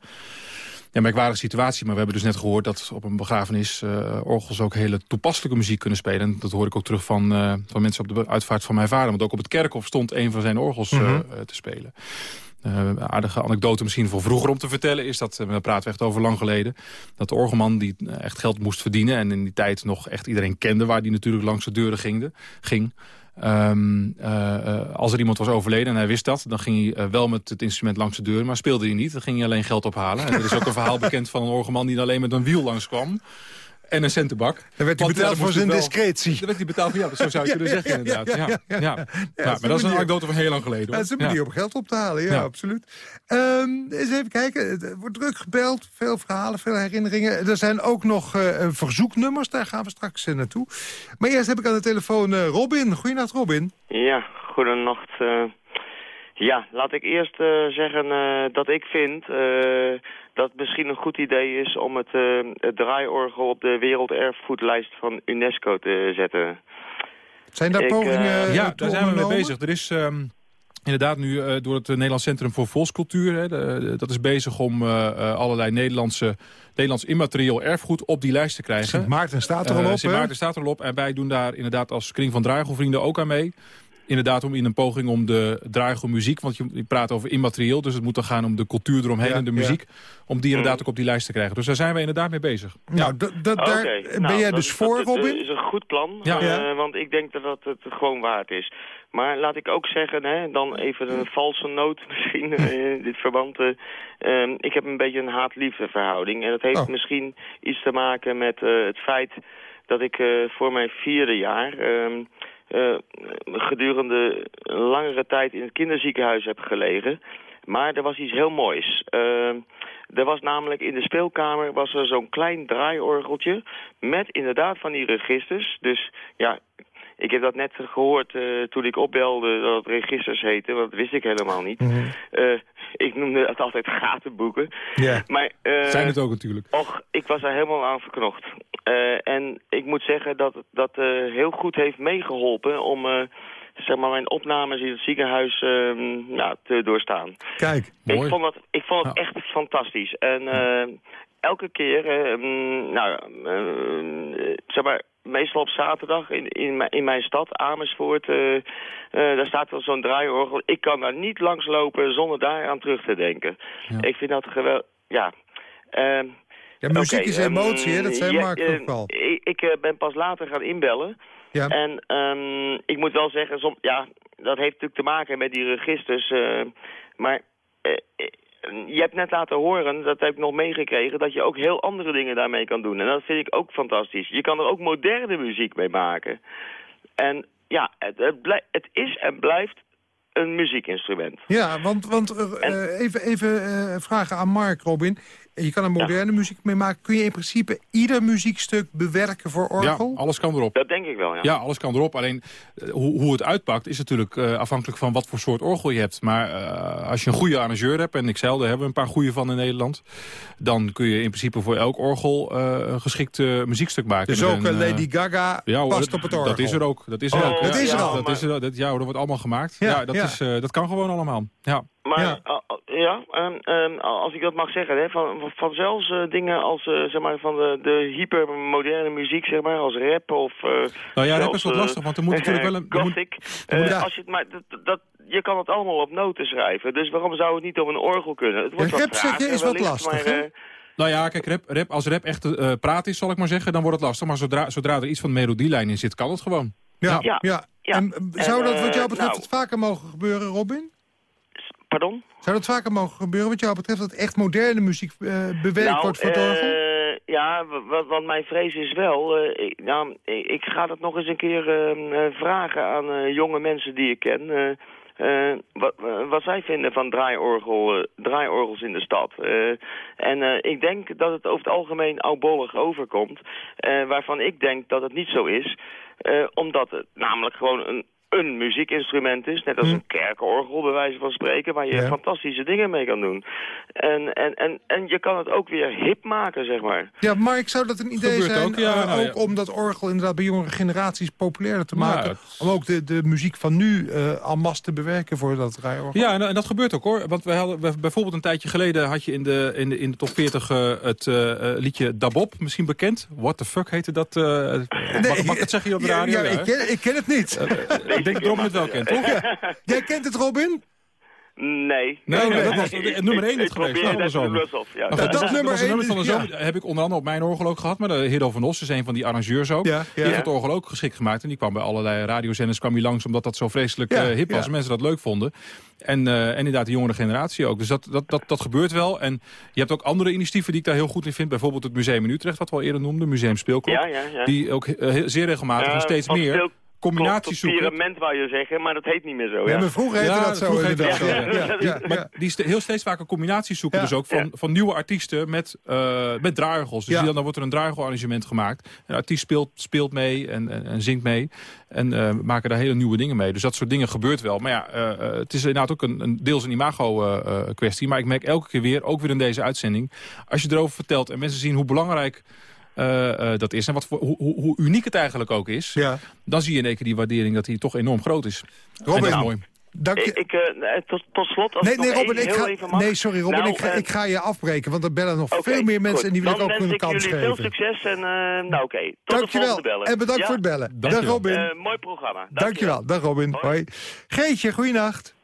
ja, merkwaardige situatie. Maar we hebben dus net gehoord dat op een begrafenis uh, orgels ook hele toepasselijke muziek kunnen spelen. En dat hoor ik ook terug van, uh, van mensen op de uitvaart van mijn vader. Want ook op het kerkhof stond een van zijn orgels mm -hmm. te spelen. Uh, aardige anekdote misschien voor vroeger om te vertellen... is dat, we praten echt over lang geleden... dat de orgelman die echt geld moest verdienen... en in die tijd nog echt iedereen kende... waar die natuurlijk langs de deuren ging... ging Um, uh, uh, als er iemand was overleden en hij wist dat... dan ging hij uh, wel met het instrument langs de deur, maar speelde hij niet. Dan ging hij alleen geld ophalen. En er is ook een verhaal bekend van een orgelman... die alleen met een wiel langskwam en een centenbak. Dan werd hij betaald voor zijn discretie. Dan werd hij betaald voor, ja, zo zou je kunnen zeggen inderdaad. Ja, ja, ja. maar dat is een anekdote van heel lang geleden. Dat is een manier om geld op te halen, ja, absoluut. Um, eens even kijken, er wordt druk gebeld, veel verhalen, veel herinneringen. Er zijn ook nog uh, verzoeknummers, daar gaan we straks uh, naartoe. Maar eerst heb ik aan de telefoon uh, Robin. Goedenacht Robin. Ja, goedenacht. Ja, laat ik eerst zeggen dat ik vind dat het misschien een goed idee is om het, uh, het draaiorgel op de werelderfgoedlijst van UNESCO te zetten. Zijn daar pogingen uh, Ja, daar zijn we mee bezig. Er is um, inderdaad nu uh, door het Nederlands Centrum voor Volkscultuur... Hè, de, dat is bezig om allerlei Nederlandse, Nederlands immaterieel erfgoed op die lijst te krijgen. Sint Maarten staat er al op, Sint Maarten staat er al op en wij doen daar inderdaad als kring van draaiorgelvrienden ook aan mee inderdaad om in een poging om de draaiorgelmuziek... want je, je, praat over immaterieel, dus het moet dan gaan om de cultuur eromheen ja, en de muziek... Ja. om die inderdaad ook op die lijst te krijgen. Dus daar zijn we inderdaad mee bezig. Nou, daar okay. ben nou, jij dus dat, voor, dat, Robin? Dat is een goed plan, ja. Uh, want ik denk dat dat het gewoon waard is. Maar laat ik ook zeggen, hè, dan even een valse noot misschien in dit verband. Uh, uh, ik heb een beetje een haat-liefde verhouding. En dat heeft oh. misschien iets te maken met uh, het feit dat ik voor mijn vierde jaar... ehm, Uh, gedurende een langere tijd in het kinderziekenhuis heb gelegen. Maar er was iets heel moois. Uh, er was namelijk in de speelkamer was er zo'n klein draaiorgeltje met inderdaad van die registers. Dus ja, ik heb dat net gehoord uh, toen ik opbelde dat het registers heette, want dat wist ik helemaal niet. Mm -hmm. uh, ik noemde het altijd gatenboeken. Yeah. Maar, uh, Zijn het ook natuurlijk. Och, ik was daar helemaal aan verknocht. en ik moet zeggen dat dat heel goed heeft meegeholpen om zeg maar, mijn opnames in het ziekenhuis nou, te doorstaan. Kijk, mooi. Ik vond dat, ik vond het echt fantastisch. En elke keer, nou, zeg maar meestal op zaterdag in, in, mijn, in mijn stad, Amersfoort, uh, uh, daar staat wel zo'n draaiorgel. Ik kan daar niet langs lopen zonder daar aan terug te denken. Ja. Ik vind dat geweldig, ja. Uh, ja, muziek okay, is emotie, hè? dat zei ja, Mark ook al. Ik, ik ben pas later gaan inbellen. Ja. En um, ik moet wel zeggen, som, ja, dat heeft natuurlijk te maken met die registers. maar je hebt net laten horen, dat heb ik nog meegekregen, dat je ook heel andere dingen daarmee kan doen. En dat vind ik ook fantastisch. Je kan er ook moderne muziek mee maken. En ja, het, het, het is en blijft een muziekinstrument. Ja, want, want uh, even, even uh, vragen aan Mark, Robin. Je kan er moderne muziek mee maken. Kun je in principe ieder muziekstuk bewerken voor orgel? Ja, alles kan erop. Dat denk ik wel, ja. Ja, alles kan erop. Alleen uh, hoe, hoe het uitpakt is natuurlijk uh, afhankelijk van wat voor soort orgel je hebt. Maar uh, als je een goede arrangeur hebt, en ik daar hebben we een paar goede van in Nederland... dan kun je in principe voor elk orgel een geschikt muziekstuk maken. Dus ook Lady Gaga ja, past op het orgel? Dat is er ook. Dat is er oh, ook. Dat is er al. Dat is er, dat, ja, dat wordt allemaal gemaakt. Ja, ja dat, Is, dat kan gewoon allemaal. Ja. Maar ja, ja um, um, als ik dat mag zeggen, hè, van, van zelfs uh, dingen als uh, zeg maar, van de, de hypermoderne muziek, zeg maar, als rap of... Uh, nou ja, rap is wat lastig, want er moet natuurlijk wel een... Gothic. Moet, als je het, maar dat, dat, je kan het allemaal op noten schrijven, dus waarom zou het niet op een orgel kunnen? Het wordt ja, rap zeg je is wat lastig, maar, nou ja, kijk, rap, rap, als rap echt uh, praat is, zal ik maar zeggen, dan wordt het lastig. Maar zodra, zodra er iets van melodielijn in zit, kan het gewoon. Ja, ja. ja. ja. En, zou dat wat jou betreft nou, vaker mogen gebeuren, Robin? Pardon? Zou dat vaker mogen gebeuren wat jou betreft dat echt moderne muziek uh, bewerkt nou, wordt voor het orgel? Uh, ja, want mijn vrees is wel... Uh, ik, nou, ik ga dat nog eens een keer ehm, vragen aan jonge mensen die ik ken... wat, wat, zij vinden van draaiorgel, draaiorgels in de stad. en ik denk dat het over het algemeen oudbollig overkomt. waarvan ik denk dat het niet zo is. omdat het namelijk gewoon een een muziekinstrument is. Net als Hm. een kerkorgel, bij wijze van spreken, waar je Ja. fantastische dingen mee kan doen. En, en, en, en je kan het ook weer hip maken, zeg maar. Ja, maar ik zou dat een idee Gebeurt zijn, ook, ja, eh, nou ja. ook om dat orgel inderdaad bij jongere generaties populairder te Ja, maken. het- Om ook de, de muziek van nu eh en masse te bewerken voor dat draaiorgel. Ja, en, en dat gebeurt ook hoor. Want we hadden, we- bijvoorbeeld een tijdje geleden had je in de, in de, in de top 40 eh, het eh, eh, liedje Dabob, misschien bekend. What the fuck heette dat? eh, mag, mag ik het zeggen hier op de radio? Ja, Ja, ik, ken, ik ken het niet. Ik denk dat Robin het wel kent, toch? Jij kent het, Robin? Nee. Nee, nee, nee, dat was de- nummer 1 Ik het geweest. van de zomer. Ja. Nou, dat dat, was- nummer was een één, nummer van de ja. heb ik onder andere op mijn orgel ook gehad. Maar de Hero van Os is een van die arrangeurs ook. Ja, ja. Die heeft het orgel ook geschikt gemaakt. En die kwam bij allerlei radiozenders kwam hij langs... omdat dat zo vreselijk Ja, eh, hip was. ja. Mensen dat leuk vonden. En, eh, en inderdaad de jongere generatie ook. Dus dat, dat, dat, dat gebeurt wel. En je hebt ook andere initiatieven die ik daar heel goed in vind. Bijvoorbeeld het Museum in Utrecht, wat we al eerder noemden. Museum Speelklok. Ja, ja, ja. Die ook eh, heel- zeer regelmatig en steeds meer speel- combinaties Klopt, zoeken. Wou je zeggen, maar dat heet niet meer zo. Ja, Ja. maar vroeger heette Ja, dat zo vroeger heette inderdaad. dat zo, Ja, ja. ja, ja, Maar die ste- heel steeds vaker combinaties zoeken Ja. dus ook van, Ja. van nieuwe artiesten met, eh met draaiorgels. Dus dan, dan wordt er een draaiorgelarrangement gemaakt. Een artiest speelt, speelt mee en, en, en zingt mee. En eh, maken daar hele nieuwe dingen mee. Dus dat soort dingen gebeurt wel. Maar ja, eh, eh, het is inderdaad ook een, een deels een imago-kwestie. maar ik merk elke keer weer, ook weer in deze uitzending... als je erover vertelt en mensen zien hoe belangrijk... eh, eh, dat is en wat voor, hoe, hoe, uniek het eigenlijk ook is... Ja. dan zie je in één keer die waardering dat die toch enorm groot is. Robin, dat is mooi. dank je. ik, eh, tot, tot slot, als Nee, nee, Robin, ik ga, even mag. nee, sorry, Robin, Nou, ik, ga, ik ga je afbreken, want er bellen nog veel meer mensen goed. en die wil ik Dan ook wens een ik kans jullie veel geven. succes en eh, nou oké, tot de Dankjewel volgende bellen. en bedankt Ja? voor het bellen. Dag Dankjewel. Robin. Eh, mooi programma. Dankjewel. Dag Robin. Hoi. Hoi. Geetje, goeienacht.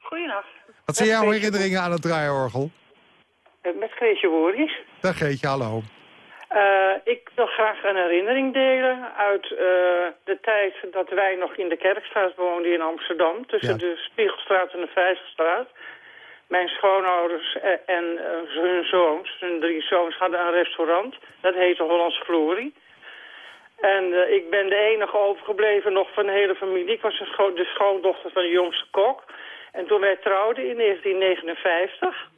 Goeienacht. Wat zijn jouw herinneringen aan het draaiorgel? Eh, Met Greetje Woeries. Dag Geetje, hallo. Eh, ik wil graag een herinnering delen uit eh, de tijd dat wij nog in de Kerkstraat woonden in Amsterdam. Tussen Ja. de Spiegelstraat en de Vijzelstraat. Mijn schoonouders eh, en eh, hun zoons, hun drie zoons, hadden een restaurant. Dat heette Hollands Glory. En ik ben de enige overgebleven nog van de hele familie. Ik was scho- de schoondochter van de jongste kok. En toen wij trouwden in 1959...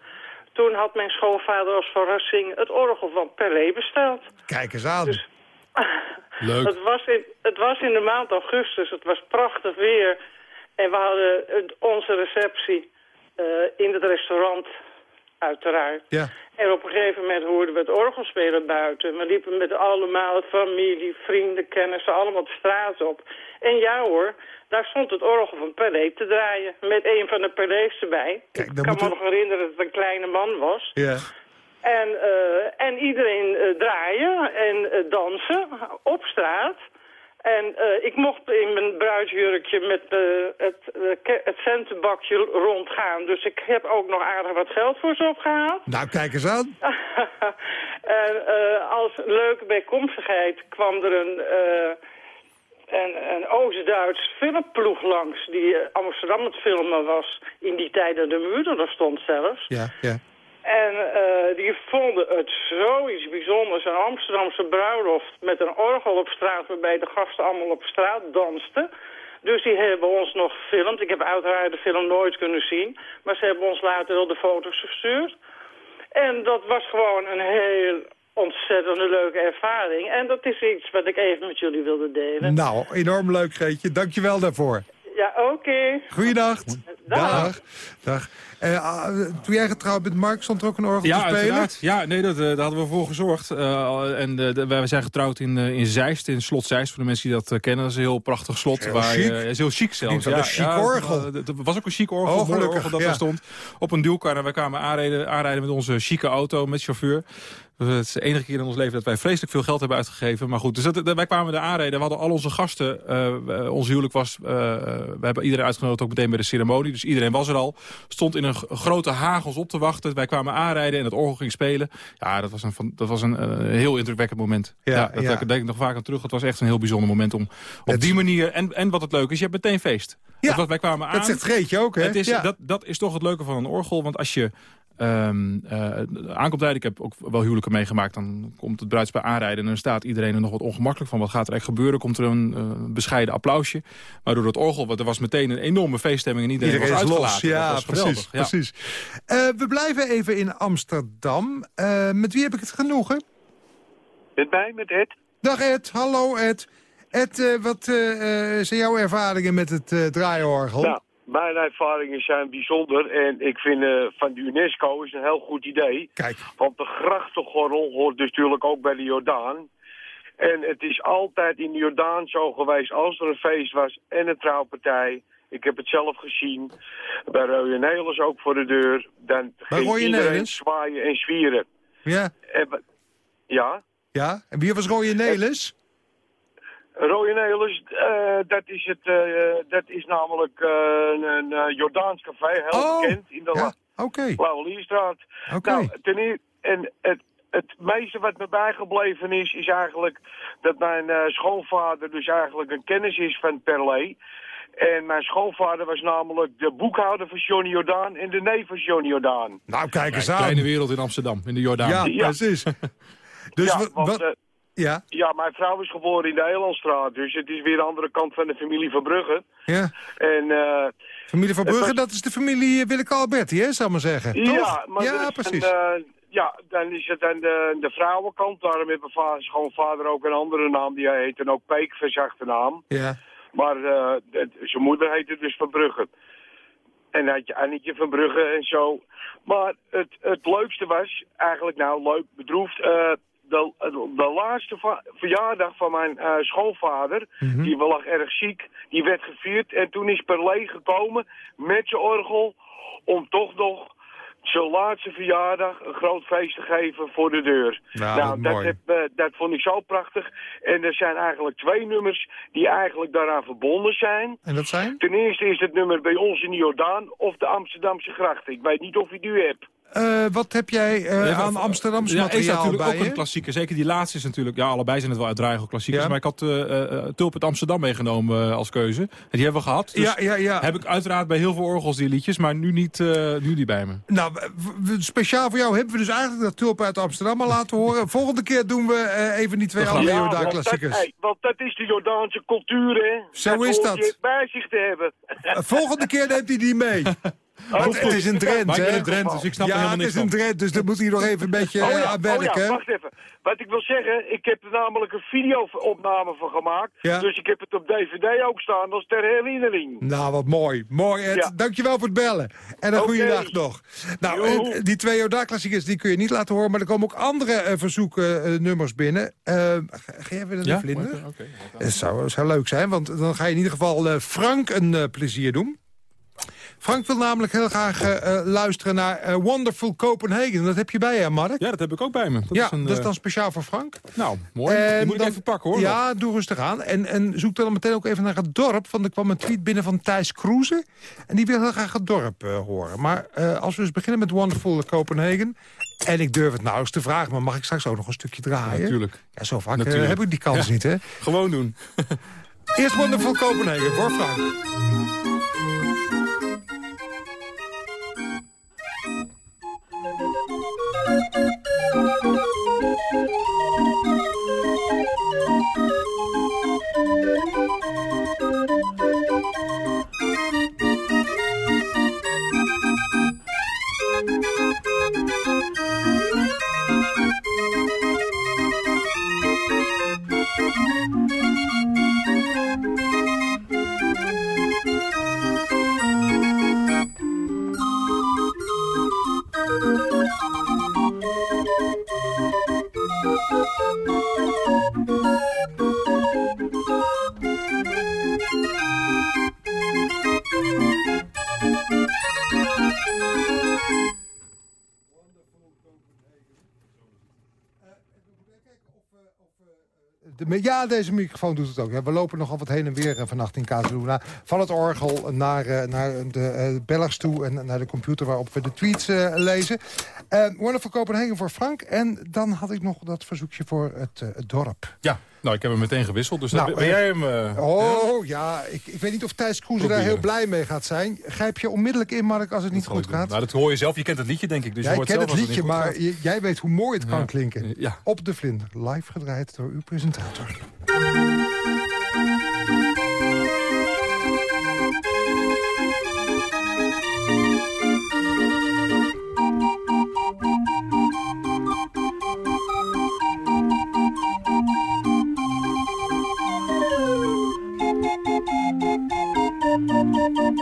toen had mijn schoonvader als verrassing het orgel van Pelé besteld. Kijk eens aan. Dus- Leuk. Het was, in, het was in de maand augustus, het was prachtig weer. En we hadden onze receptie eh, in het restaurant, uiteraard. Ja. En op een gegeven moment hoorden we het orgel spelen buiten. We liepen met allemaal familie, vrienden, kennissen, allemaal de straat op. En ja hoor, daar stond het orgel van Pelé te draaien. Met een van de Pelés erbij. Kijk, Ik kan me nog herinneren dat het een kleine man was. Ja. En, eh, en iedereen eh, draaien en eh, dansen op straat. En eh, ik mocht in mijn bruidsjurkje met eh, het, eh, het centenbakje rondgaan. Dus ik heb ook nog aardig wat geld voor ze opgehaald. Nou, kijk eens aan. en als leuke bijkomstigheid kwam er een, een, een Oost-Duits filmploeg langs... die Amsterdam het filmen was in die tijd dat de muur er stond zelfs. Ja, ja. En eh, die vonden het zoiets bijzonders. Een Amsterdamse bruiloft met een orgel op straat... waarbij de gasten allemaal op straat dansten. Dus die hebben ons nog gefilmd. Ik heb uiteraard de film nooit kunnen zien. Maar ze hebben ons later wel de foto's verstuurd. En dat was gewoon een heel ontzettende leuke ervaring. En dat is iets wat ik even met jullie wilde delen. Nou, enorm leuk, Greetje. Dank je wel daarvoor. Ja, oké. Goeiedag. Dag. Dag. Dag. Eh, ah, toen jij getrouwd bent, Mark, stond er ook een orgel Ja, te spelen? uiteraard. Ja, nee, dat, eh, daar hadden we voor gezorgd. Eh, en de- wij zijn getrouwd in, in Zeist, in slot Zeist. Voor de mensen die dat kennen, dat is een heel prachtig slot. Heel waar chic. is heel chic zelfs. Ja, een chic ja, orgel. Het was ook een chic orgel, Oh, gelukkig, orgel dat ja. daar stond. Op een duwkar en wij kwamen aanrijden, aanrijden met onze chique auto, met chauffeur. Het is de enige keer in ons leven dat wij vreselijk veel geld hebben uitgegeven. Maar goed, dus dat, wij kwamen daar aanrijden. We hadden al onze gasten. eh, ons huwelijk was... eh, we hebben iedereen uitgenodigd ook meteen bij de ceremonie. Dus iedereen was er al. Stond in een grote haag ons op te wachten. Wij kwamen aanrijden en het orgel ging spelen. Ja, dat was een, dat was een eh, heel indrukwekkend moment. Ja, Ja, dat ja. denk ik nog vaak aan terug. Het was echt een heel bijzonder moment om op die manier... En, en wat het leuke is, je hebt meteen feest. Ja, Dat wij kwamen aan. Dat zegt Greetje ook, hè? Het is, ja. dat, dat is toch het leuke van een orgel. Want als je ehm eh, aankomt rijden, ik heb ook wel huwelijken meegemaakt... dan komt het bruidspaar aanrijden en dan staat iedereen er nog wat ongemakkelijk van. Wat gaat er echt gebeuren? Komt er een eh, bescheiden applausje. Maar door het orgel, want er was meteen een enorme feeststemming... en iedereen, was los. uitgelaten. Ja, dat was precies. Ja. precies. Eh, we blijven even in Amsterdam. Eh, met wie heb ik het genoegen? Met mij, met Ed. Dag Ed, hallo Ed. Ed, wat eh, eh, zijn jouw ervaringen met het draaiorgel? Nou, mijn ervaringen zijn bijzonder en ik vind eh, van de UNESCO is een heel goed idee. Kijk. Want de grachtengordel hoort dus natuurlijk ook bij de Jordaan. En het is altijd in de Jordaan zo geweest als er een feest was en een trouwpartij. Ik heb het zelf gezien. Bij Rode Nelis ook voor de deur. Dan Bij ging iedereen Nelis? zwaaien en zwieren. Ja? En, ja? Ja? En wie was Rooie Nelis? Rode Nelis, eh, dat, is het, eh, dat is namelijk eh, een, een eh, Jordaans café, heel Oh, bekend in de ja, oké. Lauwelierstraat. Oké. Nou, ten eer- en het, het meeste wat me bijgebleven is, is eigenlijk dat mijn eh, schoonvader dus eigenlijk een kennis is van Perlé. En mijn schoonvader was namelijk de boekhouder van Johnny Jordaan en de neef van Johnny Jordaan. Nou, kijk eens Een aan. kleine wereld in Amsterdam, in de Jordaan. Ja, Ja. precies. dus ja, wat... want, wat- ja, ja, mijn vrouw is geboren in de Elandstraat, dus het is weer de andere kant van de familie van Brugge. ja. En eh, Familie van Brugge, was- dat is de familie eh, Willeke Alberti, hè, zou ik maar zeggen. Ja, Toch? maar ja, precies. Een, eh, ja, dan is het aan de, de vrouwenkant. Daarom heeft mijn vader, schoonvader ook een andere naam. Die heet dan ook Peek, verzachte naam. Ja. Maar eh, het- zijn moeder heette dus Van Brugge. En dan had je Annetje van Brugge en zo. Maar het, het leukste was, eigenlijk nou leuk, bedroefd... de, de laatste verjaardag van mijn eh, schoonvader, Mhm. die lag erg ziek, die werd gevierd. En toen is Perlee gekomen met zijn orgel om toch nog zijn laatste verjaardag een groot feest te geven voor de deur. Nou, wat dat, heb, eh, dat vond ik zo prachtig. En er zijn eigenlijk twee nummers die eigenlijk daaraan verbonden zijn. En dat zijn? Ten eerste is het nummer bij ons in de Jordaan of de Amsterdamse grachten. Ik weet niet of je het nu hebt. Eh, wat heb jij eh, aan Amsterdamse ja, is natuurlijk bij ook je? een klassieker. Zeker die laatste is natuurlijk... Ja, allebei zijn het wel uitdraaiige klassiekers. Ja. Maar ik had eh eh, Tulp uit Amsterdam meegenomen eh, als keuze. En die hebben we gehad. Dus Ja, ja, ja. Heb ik uiteraard bij heel veel orgels die liedjes. Maar nu niet, eh, nu niet bij me. Nou, speciaal voor jou hebben we dus eigenlijk dat tulp uit Amsterdam al laten horen. Volgende keer doen we eh, even die twee andere gaan we. want, dat, Jordaan-klassiekers. hey, want dat is de Jordaanse cultuur, hè. Zo dat is dat. bij zich te hebben. Volgende keer neemt hij die mee. Want het is een Drent, Maar ben hè? een Drent, dus ik snap er ja, helemaal het niks is een Drent, dus daar moet hij nog even een beetje Oh eh, ja, aan oh werken. ja, wacht even. Wat ik wil zeggen, ik heb er namelijk een video-opname van gemaakt. Ja. Dus ik heb het op DVD ook staan als ter herinnering. Nou, wat mooi. Mooi, Ed. Ja. Dankjewel voor het bellen. En een Oké. goede dag nog. Nou, eh, die twee Jordaan-klassiekers die kun je niet laten horen... maar er komen ook andere eh, verzoeknummers binnen. Eh, ga ga jij weer naar de vlinder? Oké. Het zou, zou leuk zijn, want dan ga je in ieder geval eh, Frank een eh, plezier doen. Frank wil namelijk heel graag eh, eh, luisteren naar eh, Wonderful Copenhagen. Dat heb je bij je, Mark? Ja, dat heb ik ook bij me. Dat ja, is een, dat is dan speciaal voor Frank. Nou, mooi. En Die moet ik even pakken, hoor. Ja, doe rustig aan. En, en zoek dan meteen ook even naar het dorp. Want er kwam een tweet binnen van Thijs Kroeze. En die wil heel graag het dorp horen. Maar als we dus beginnen met Wonderful Copenhagen... en ik durf het nauwelijks te vragen... maar mag ik straks ook nog een stukje draaien? Natuurlijk. Ja, zo vaak Natuurlijk. heb ik die kans Ja. niet, hè? Gewoon doen. Eerst Wonderful Copenhagen voor Frank. Thank you. Thank you. De- ja, deze microfoon doet het ook. We lopen nogal wat heen en weer eh, vannacht in Casaluna. Van het orgel naar, eh, naar de eh bellers toe en naar de computer waarop we de tweets lezen. Warner van Kopenhagen voor Frank. En dan had ik nog dat verzoekje voor het, het dorp. Ja, nou, ik heb hem meteen gewisseld. Dus Nou, dan ben eh, jij hem... eh, Oh, ja, ik, ik weet niet of Thijs Kroeze daar heel blij mee gaat zijn. Grijp je onmiddellijk in, Mark, als het niet goed gaat? Nou, dat hoor je zelf. Je kent het liedje, denk ik. Dus je Jij hoort kent zelf het liedje, maar gaat. jij weet hoe mooi het kan Ja. klinken. Ja. Op de Vlinder, live gedraaid door uw presentator. Het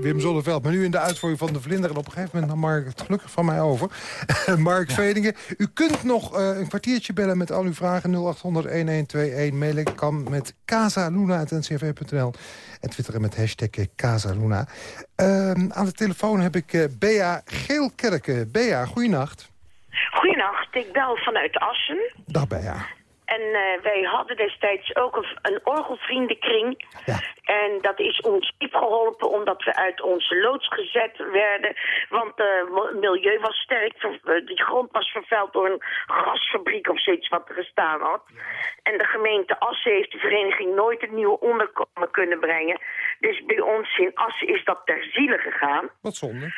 Wim Zonneveld. Maar nu in de uitvoering van de Vlinder. En op een gegeven moment nam Mark het gelukkig van mij over. Mark Vedingen. U kunt nog eh, een kwartiertje bellen met al uw vragen. 0800-1121. Mailen kan met casaluna.ncv.nl. En twitteren met hashtag Casaluna. Ehm, aan de telefoon heb ik eh, Bea Geelkerken. Bea, goeienacht. Goedenacht, ik bel vanuit Assen. Dag Bea. En eh, wij hadden destijds ook een, een orgelvriendenkring. En dat is ons diep geholpen omdat we uit onze loods gezet werden. Want het milieu was sterk. eh, De grond was vervuild door een gasfabriek of zoiets wat er gestaan had. En de gemeente Assen heeft de vereniging nooit een nieuwe onderkomen kunnen brengen. Dus bij ons in Assen is dat ter ziele gegaan. Wat zonde.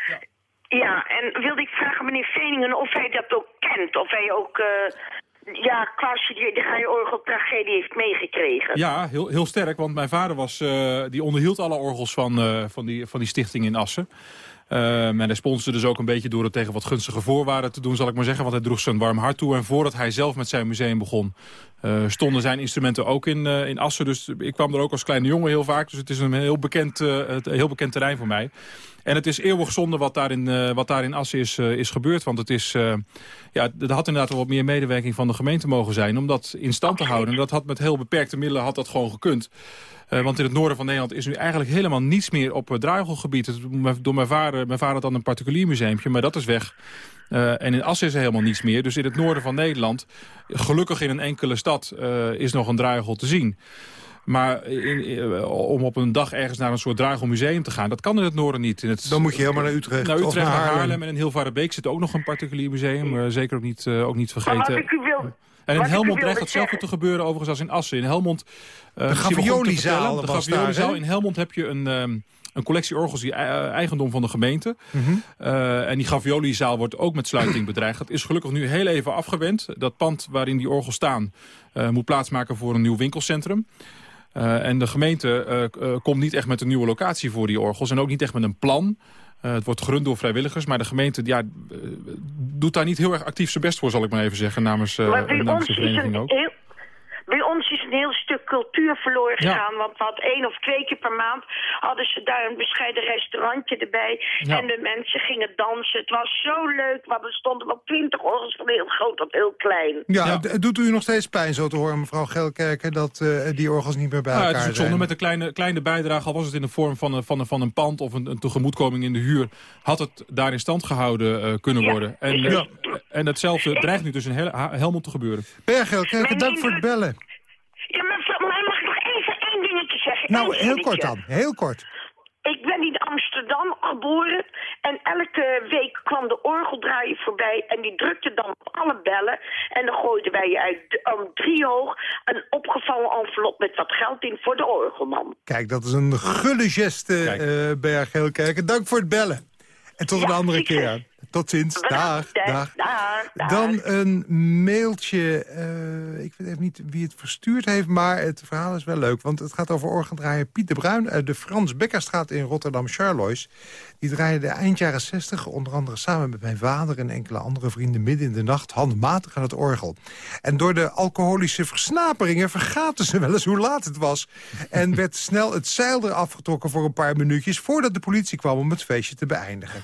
Ja, en wilde ik vragen meneer Veningen of hij dat ook kent. Of hij ook, eh, ja, Klaasje, die de Gaia Orgel-tragedie heeft meegekregen. Ja, heel, heel sterk, want mijn vader was, eh, die onderhield alle orgels van, eh, van, die, van die stichting in Assen. Ehm, en hij sponsorde dus ook een beetje door het tegen wat gunstige voorwaarden te doen, zal ik maar zeggen. Want hij droeg zijn warm hart toe. En voordat hij zelf met zijn museum begon, eh, stonden zijn instrumenten ook in, eh, in Assen. Dus ik kwam er ook als kleine jongen heel vaak. Dus het is een heel bekend, eh, heel bekend terrein voor mij. En het is eeuwig zonde wat daar in, eh, wat daar in Assen is, eh, is gebeurd. Want het is, eh, ja, er had inderdaad wel wat meer medewerking van de gemeente mogen zijn... om dat in stand te houden. En dat had met heel beperkte middelen had dat gewoon gekund. Eh, want in het noorden van Nederland is nu eigenlijk helemaal niets meer op uh, draaigelgebied. Het- Door mijn vader, mijn vader had dan een particulier museumpje, maar dat is weg. Eh, en in Assen is er helemaal niets meer. Dus in het noorden van Nederland, gelukkig in een enkele stad, eh, is nog een draaigel te zien. Maar in, in- om op een dag ergens naar een soort draaigelmuseum te gaan... dat kan in het noorden niet. In het, Dan moet je helemaal naar Utrecht Naar Utrecht, naar naar Haarlem. Haarlem. En in Hilvarenbeek zit ook nog een particulier museum. eh, zeker ook niet, eh, ook niet Maar wat vergeten. ik u wil... En in Helmond dreigt hetzelfde te gebeuren overigens als in Assen. In Helmond... eh, De Gaviolizaal De Gaviolizaal. In Helmond heb je een... ehm, een collectie orgels die eigendom van de gemeente. Eh, en die Gaviolizaal wordt ook met sluiting bedreigd. Dat is gelukkig nu heel even afgewend. Dat pand waarin die orgels staan eh, moet plaatsmaken voor een nieuw winkelcentrum. Eh, en de gemeente komt niet echt met een nieuwe locatie voor die orgels. En ook niet echt met een plan. Eh, het wordt gerund door vrijwilligers. Maar de gemeente ja, eh, doet daar niet heel erg actief zijn best voor, zal ik maar even zeggen. Namens, eh, namens de vereniging ook. heel, bij ons is een heel stuk cultuur verloren Ja. gegaan. Want we hadden één of twee keer per maand hadden ze daar een bescheiden restaurantje erbij. Ja. En de mensen gingen dansen. Het was zo leuk. Want er stonden wel twintig orgels van heel groot tot heel klein. Ja, het doet u nog steeds pijn zo te horen, mevrouw Gelkerken... dat eh, die orgels niet meer bij Nou, elkaar het is ook zonde zijn. met een kleine, kleine bijdrage, al was het in de vorm van een, van een, van een pand of een, een tegemoetkoming in de huur, had het daar in stand gehouden eh, kunnen worden. En, eh, Ja. en hetzelfde dreigt nu dus in Hel Helmond te gebeuren. Gelkerken, dank voor het bellen. Nou, heel kort dan, heel kort. Ik ben in Amsterdam geboren en elke week kwam de orgeldraaier voorbij en die drukte dan op alle bellen. En dan gooiden wij uit om drie hoog een opgevallen envelop met wat geld in voor de orgelman. Kijk, dat is een gulle geste, eh Bea Gelkerken. Dank voor het bellen. En tot een andere keer. Tot ziens. Dag, dag. Dan een mailtje. eh, ik weet even niet wie het verstuurd heeft, maar het verhaal is wel leuk. Want het gaat over orgendraaier Piet de Bruin uit de Frans Bekkerstraat in Rotterdam-Charlois. Die draaide eind jaren 60, onder andere samen met mijn vader en enkele andere vrienden... midden in de nacht handmatig aan het orgel. En door de alcoholische versnaperingen vergaten ze wel eens hoe laat het was. En werd snel het zeil eraf getrokken voor een paar minuutjes... voordat de politie kwam om het feestje te beëindigen.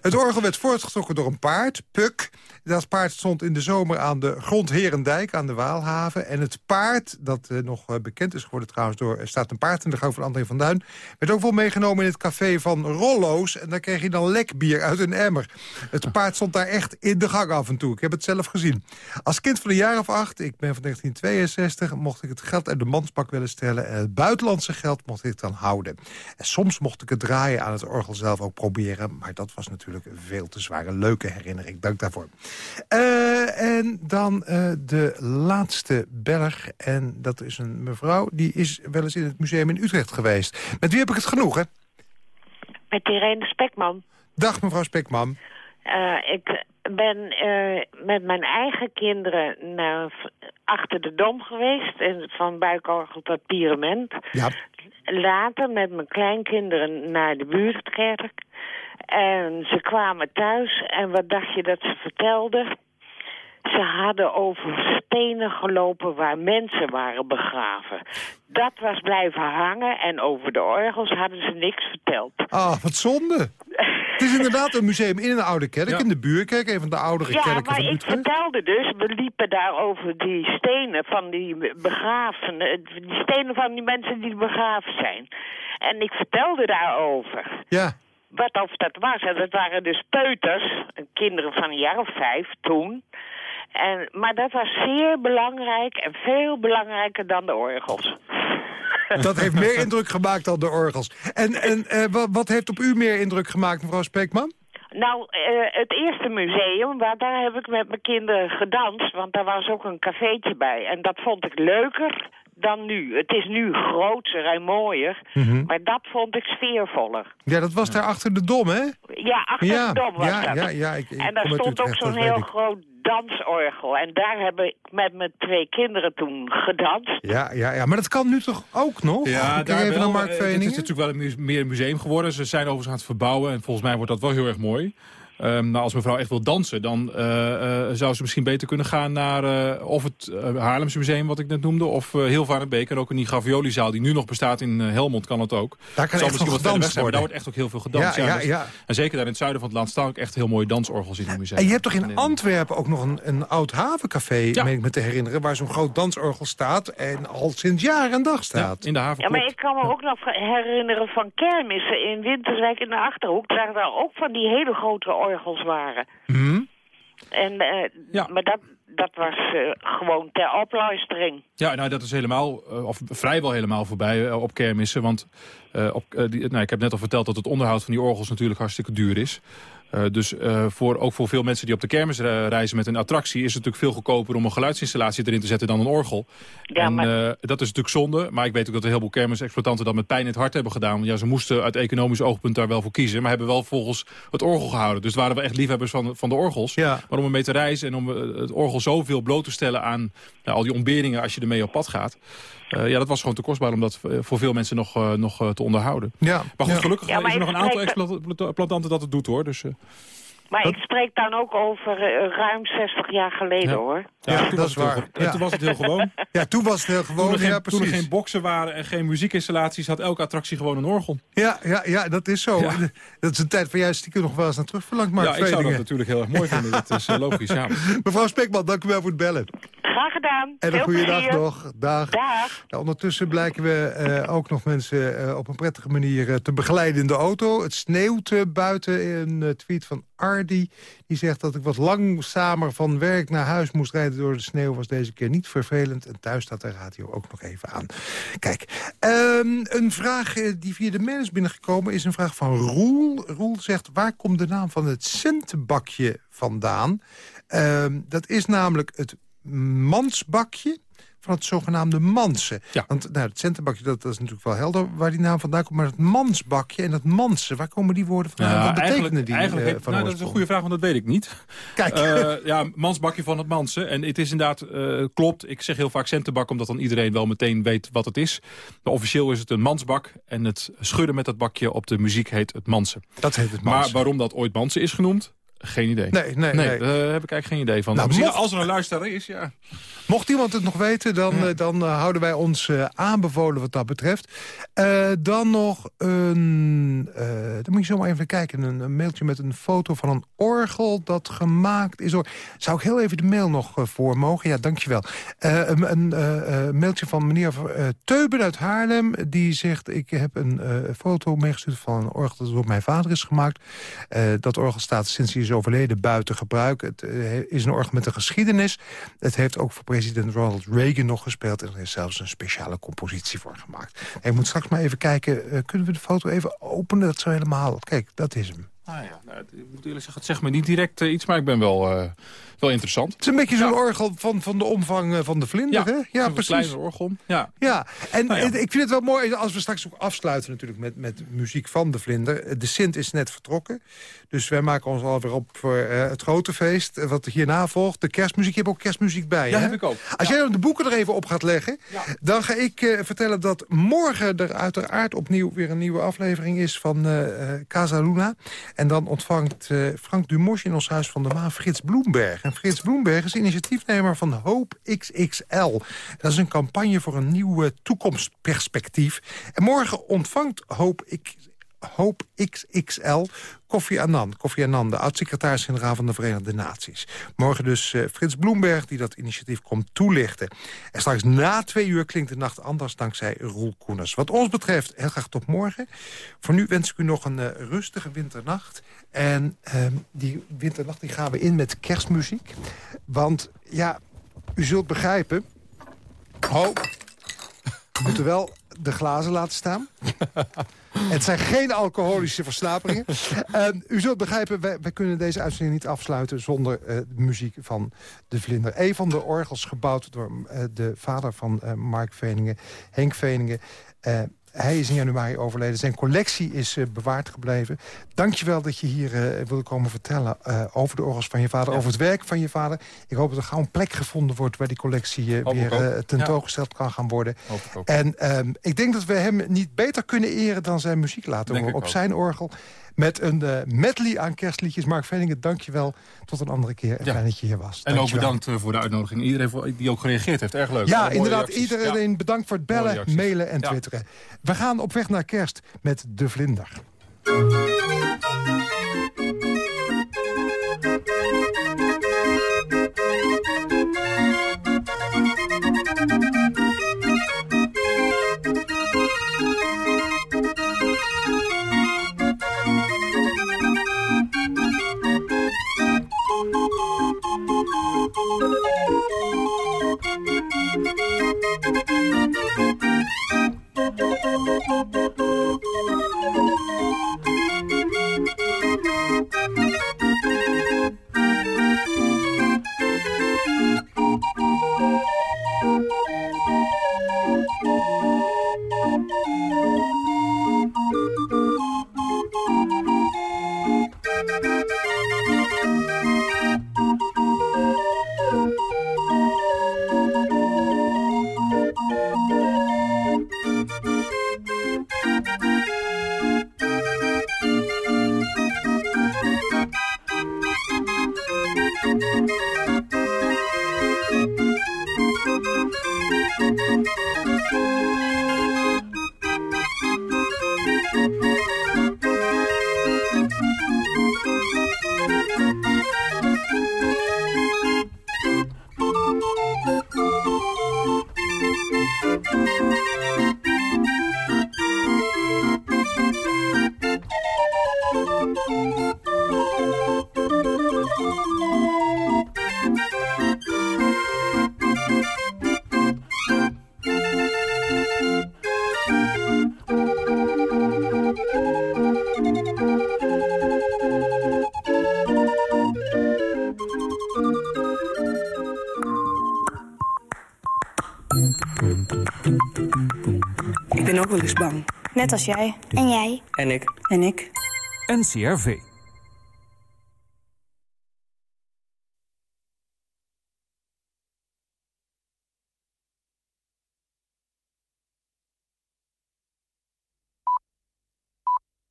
Het orgel werd voortgetrokken door een paard, Puk. Dat paard stond in de zomer aan de Grondherendijk, aan de Waalhaven. En het paard, dat eh, nog eh, bekend is geworden trouwens door... Er staat een paard in de gang van André van Duin... werd ook wel meegenomen in het café van Rollo's. En daar kreeg je dan lekbier uit een emmer. Het paard stond daar echt in de gang af en toe. Ik heb het zelf gezien. Als kind van een jaar of acht, ik ben van 1962... mocht ik het geld uit de manspak willen stellen. En het buitenlandse geld mocht ik dan houden. En soms mocht ik het draaien aan het orgel zelf ook proberen. Maar dat was natuurlijk veel te zwaar. Een leuke herinnering. Dank daarvoor. Eh, en dan eh, de laatste beller. En dat is een mevrouw. Die is wel eens in het museum in Utrecht geweest. Met wie heb ik het genoegen? Met Irene Spekman. Dag mevrouw Spekman. Uh, ik ben met mijn eigen kinderen naar, achter de dom geweest. En van Buikorgel tot Pierement. Ja. Later met mijn kleinkinderen naar de buurtkerk. En ze kwamen thuis en wat dacht je dat ze vertelden? Ze hadden over stenen gelopen waar mensen waren begraven. Dat was blijven hangen en over de orgels hadden ze niks verteld. Ah, wat zonde. Het is inderdaad een museum in een oude kerk, in de buurkerk, een van de oudere ja, kerken maar van ik vertelde dus, we liepen daar over die stenen van die begraven, die stenen van die mensen die begraven zijn. En ik vertelde daarover. Ja. Wat of dat was. En dat waren dus peuters, kinderen van een jaar of vijf toen. En, maar dat was zeer belangrijk en veel belangrijker dan de orgels. Dat heeft meer indruk gemaakt dan de orgels. En, en uh, wat, wat heeft op u meer indruk gemaakt, mevrouw Spekman? Nou, uh, het eerste museum, waar, daar heb ik met mijn kinderen gedanst. Want daar was ook een cafeetje bij. En dat vond ik leuker dan nu. Het is nu groter en mooier, Mm -hmm. maar dat vond ik sfeervoller. Ja, dat was daar achter de dom, hè? Ja, achter ja, de dom was ja, dat. Ja, ja, ik, ik en daar stond ook zo'n heel groot dansorgel. En daar heb ik met mijn twee kinderen toen gedanst. Ja, ja, ja, maar dat kan nu toch ook nog? Ja, ik daar even wel, naar Mark Het is natuurlijk wel een mu meer een museum geworden. Ze zijn overigens aan het verbouwen en volgens mij wordt dat wel heel erg mooi. Um, nou, als mevrouw echt wil dansen, dan uh, uh, zou ze misschien beter kunnen gaan naar uh, of het Haarlemse museum, wat ik net noemde, of uh, Hilvarenbeek. En ook in die Gravioli-zaal die nu nog bestaat in Helmond kan het ook. Daar kan zal echt misschien wat verder weg zijn, maar daar wordt echt ook heel veel gedanst. Ja, ja, dus- ja. En zeker daar in het zuiden van het land staan ook echt heel mooie dansorgels in het museum. En je hebt toch in Antwerpen ook nog een, een oud havencafé, ja. meen ik me te herinneren, waar zo'n groot dansorgel staat en al sinds jaar en dag staat. Ja, in de haven Ja, maar ik kan me ook nog herinneren van kermissen in Winterswijk in de Achterhoek. Daar daar ook van die hele grote orgels waren. Mm. En, uh, Ja. Maar dat, dat was uh, gewoon ter opluistering. Ja, nou dat is helemaal, uh, of vrijwel helemaal voorbij op kermissen. Want op, die, nou, ik heb net al verteld dat het onderhoud van die orgels natuurlijk hartstikke duur is. Uh, dus uh, voor, ook voor veel mensen die op de kermis reizen met een attractie... is het natuurlijk veel goedkoper om een geluidsinstallatie erin te zetten dan een orgel. Ja, en maar... uh, dat is natuurlijk zonde. Maar ik weet ook dat een heleboel kermisexploitanten dat met pijn in het hart hebben gedaan. Want ja, ze moesten uit economisch oogpunt daar wel voor kiezen. Maar hebben wel volgens het orgel gehouden. Dus het waren we echt liefhebbers van, van de orgels. Ja. Maar om ermee te reizen en om het orgel zoveel bloot te stellen aan nou, al die ontberingen... als je ermee op pad gaat... Uh, ja, dat was gewoon te kostbaar om dat voor veel mensen nog, uh, nog te onderhouden. Ja. Maar goed, gelukkig Ja, maar is er nog een aantal exploitanten dat het doet, hoor. Dus, uh, Maar ik spreek dan ook over eh, ruim 60 jaar geleden, Ja. hoor. ja, Ja, toen dat was is heel waar. Ja. Toen was het heel gewoon. Ja, toen was het heel Toen gewoon. er, geen, ja, toen er geen boksen waren en geen muziekinstallaties... had elke attractie gewoon een orgel. Ja, ja, ja, dat is zo. Ja. Dat is een tijd waar jij stiekem nog wel eens naar terug verlangt, Mark ja, ik zou dat natuurlijk heel erg mooi vinden. Dat is eh, logisch, ja. Mevrouw Spekman, dank u wel voor het bellen. Graag gedaan. En een Veel goede dag nog. Dag. Dag. Nou, ondertussen blijken we eh, ook nog mensen eh, op een prettige manier eh, te begeleiden in de auto. Het sneeuwt eh, buiten. Een eh, tweet van Ardi. Die zegt dat ik wat langzamer van werk naar huis moest rijden door de sneeuw. Was deze keer niet vervelend. En thuis staat de radio ook nog even aan. Kijk, ehm, een vraag eh, die via de mail is binnengekomen is een vraag van Roel. Roel zegt, waar komt de naam van het centenbakje vandaan? Ehm, dat is namelijk het mansbakje van het zogenaamde mansen. Ja. Want nou, het centenbakje, dat, dat is natuurlijk wel helder waar die naam vandaan komt. Maar het mansbakje en het mansen, waar komen die woorden vandaan? Ja, Wat betekenen die eigenlijk, eh, van nou, dat is een goede vraag, want dat weet ik niet. Kijk. Eh, ja, mansbakje van het mansen. En het is inderdaad, eh, klopt. Ik zeg heel vaak centenbak, omdat dan iedereen wel meteen weet wat het is. Maar officieel is het een mansbak. En het schudden met dat bakje op de muziek heet het mansen. Dat heet het Maar mansen. waarom dat ooit mansen is genoemd, geen idee. Nee, nee, nee. daar heb ik eigenlijk geen idee van. Nou, Misschien mocht- als er een luisteraar is, ja. Mocht iemand het nog weten, dan, eh, dan eh, houden wij ons eh, aanbevolen wat dat betreft. Eh, dan nog een... eh, dan moet je zomaar even kijken. Een, een mailtje met een foto van een orgel dat gemaakt is door... Zou ik heel even de mail nog voor mogen? Ja, dankjewel. Eh een een mailtje van meneer Teuben uit Haarlem. Die zegt, ik heb een eh, foto meegestuurd van een orgel dat door mijn vader is gemaakt. Eh, dat orgel staat sinds hij overleden buiten gebruik. Het eh, is een orgel met een geschiedenis. Het heeft ook voor president Ronald Reagan nog gespeeld. En er is zelfs een speciale compositie voor gemaakt. Ik moet straks maar even kijken, eh, kunnen we de foto even openen? Dat zou helemaal... Kijk, dat is hem. Ah ja, nou, ik moet eerlijk zeggen, het zegt me niet direct eh, iets, maar ik ben wel, wel interessant. Het is een beetje zo'n orgel van, van de omvang eh, van de vlinder, hè? Ja, Een precies. kleine orgel. Ja. Ja, en Nou ja. ik vind het wel mooi als we straks ook afsluiten natuurlijk met, met muziek van de vlinder. De Sint is net vertrokken, dus wij maken ons alweer op voor eh, het grote feest. eh, wat hierna volgt, de kerstmuziek. Je hebt ook kerstmuziek bij, Ja, hè? heb ik ook. Als jij dan de boeken er even op gaat leggen, dan ga ik vertellen dat morgen er uiteraard opnieuw weer een nieuwe aflevering is van Casa Luna. En dan ontvangt Frank Dumos in ons Huis van de Maan Frits Bloemberg. Frits Bloemberg is initiatiefnemer van Hoop XXL. Dat is een campagne voor een nieuw toekomstperspectief. En morgen ontvangt Hoop. Hoop XXL Kofi Annan. Kofi Annan, de oud-secretaris-generaal van de Verenigde Naties. Morgen dus eh, Frits Bloemberg, die dat initiatief komt toelichten. En straks na twee uur klinkt de nacht anders dankzij Roel Koeners. Wat ons betreft, heel graag tot morgen. Voor nu wens ik u nog een eh, rustige winternacht. En ehm, die winternacht die gaan we in met kerstmuziek. Want ja, u zult begrijpen... Oh, we moeten wel de glazen laten staan. Het zijn geen alcoholische versnaperingen. Ehm, u zult begrijpen, wij, wij kunnen deze uitzending niet afsluiten... zonder de muziek van de Vlinder. Een van de orgels gebouwd door eh, de vader van eh, Mark Veningen, Henk Veningen... Hij is in januari overleden. Zijn collectie is eh, bewaard gebleven. Dankjewel dat je hier eh, wilde komen vertellen eh, over de orgels van je vader. Over het werk van je vader. Ik hoop dat er gauw een plek gevonden wordt... waar die collectie weer tentoongesteld kan gaan worden. Ik. En ehm, ik denk dat we hem niet beter kunnen eren dan zijn muziek laten horen op zijn orgel. Met een eh, medley aan kerstliedjes. Mark Veningen, dank je wel. Tot een andere keer. En Ja. fijn dat je hier was. En ook bedankt eh, voor de uitnodiging. Iedereen die ook gereageerd heeft. Erg leuk. Ja, Alle inderdaad. Iedereen bedankt voor het bellen, mailen en twitteren. We gaan op weg naar kerst met De Vlinder. Thank you. Net als jij. En jij. En ik. En ik. NCRV.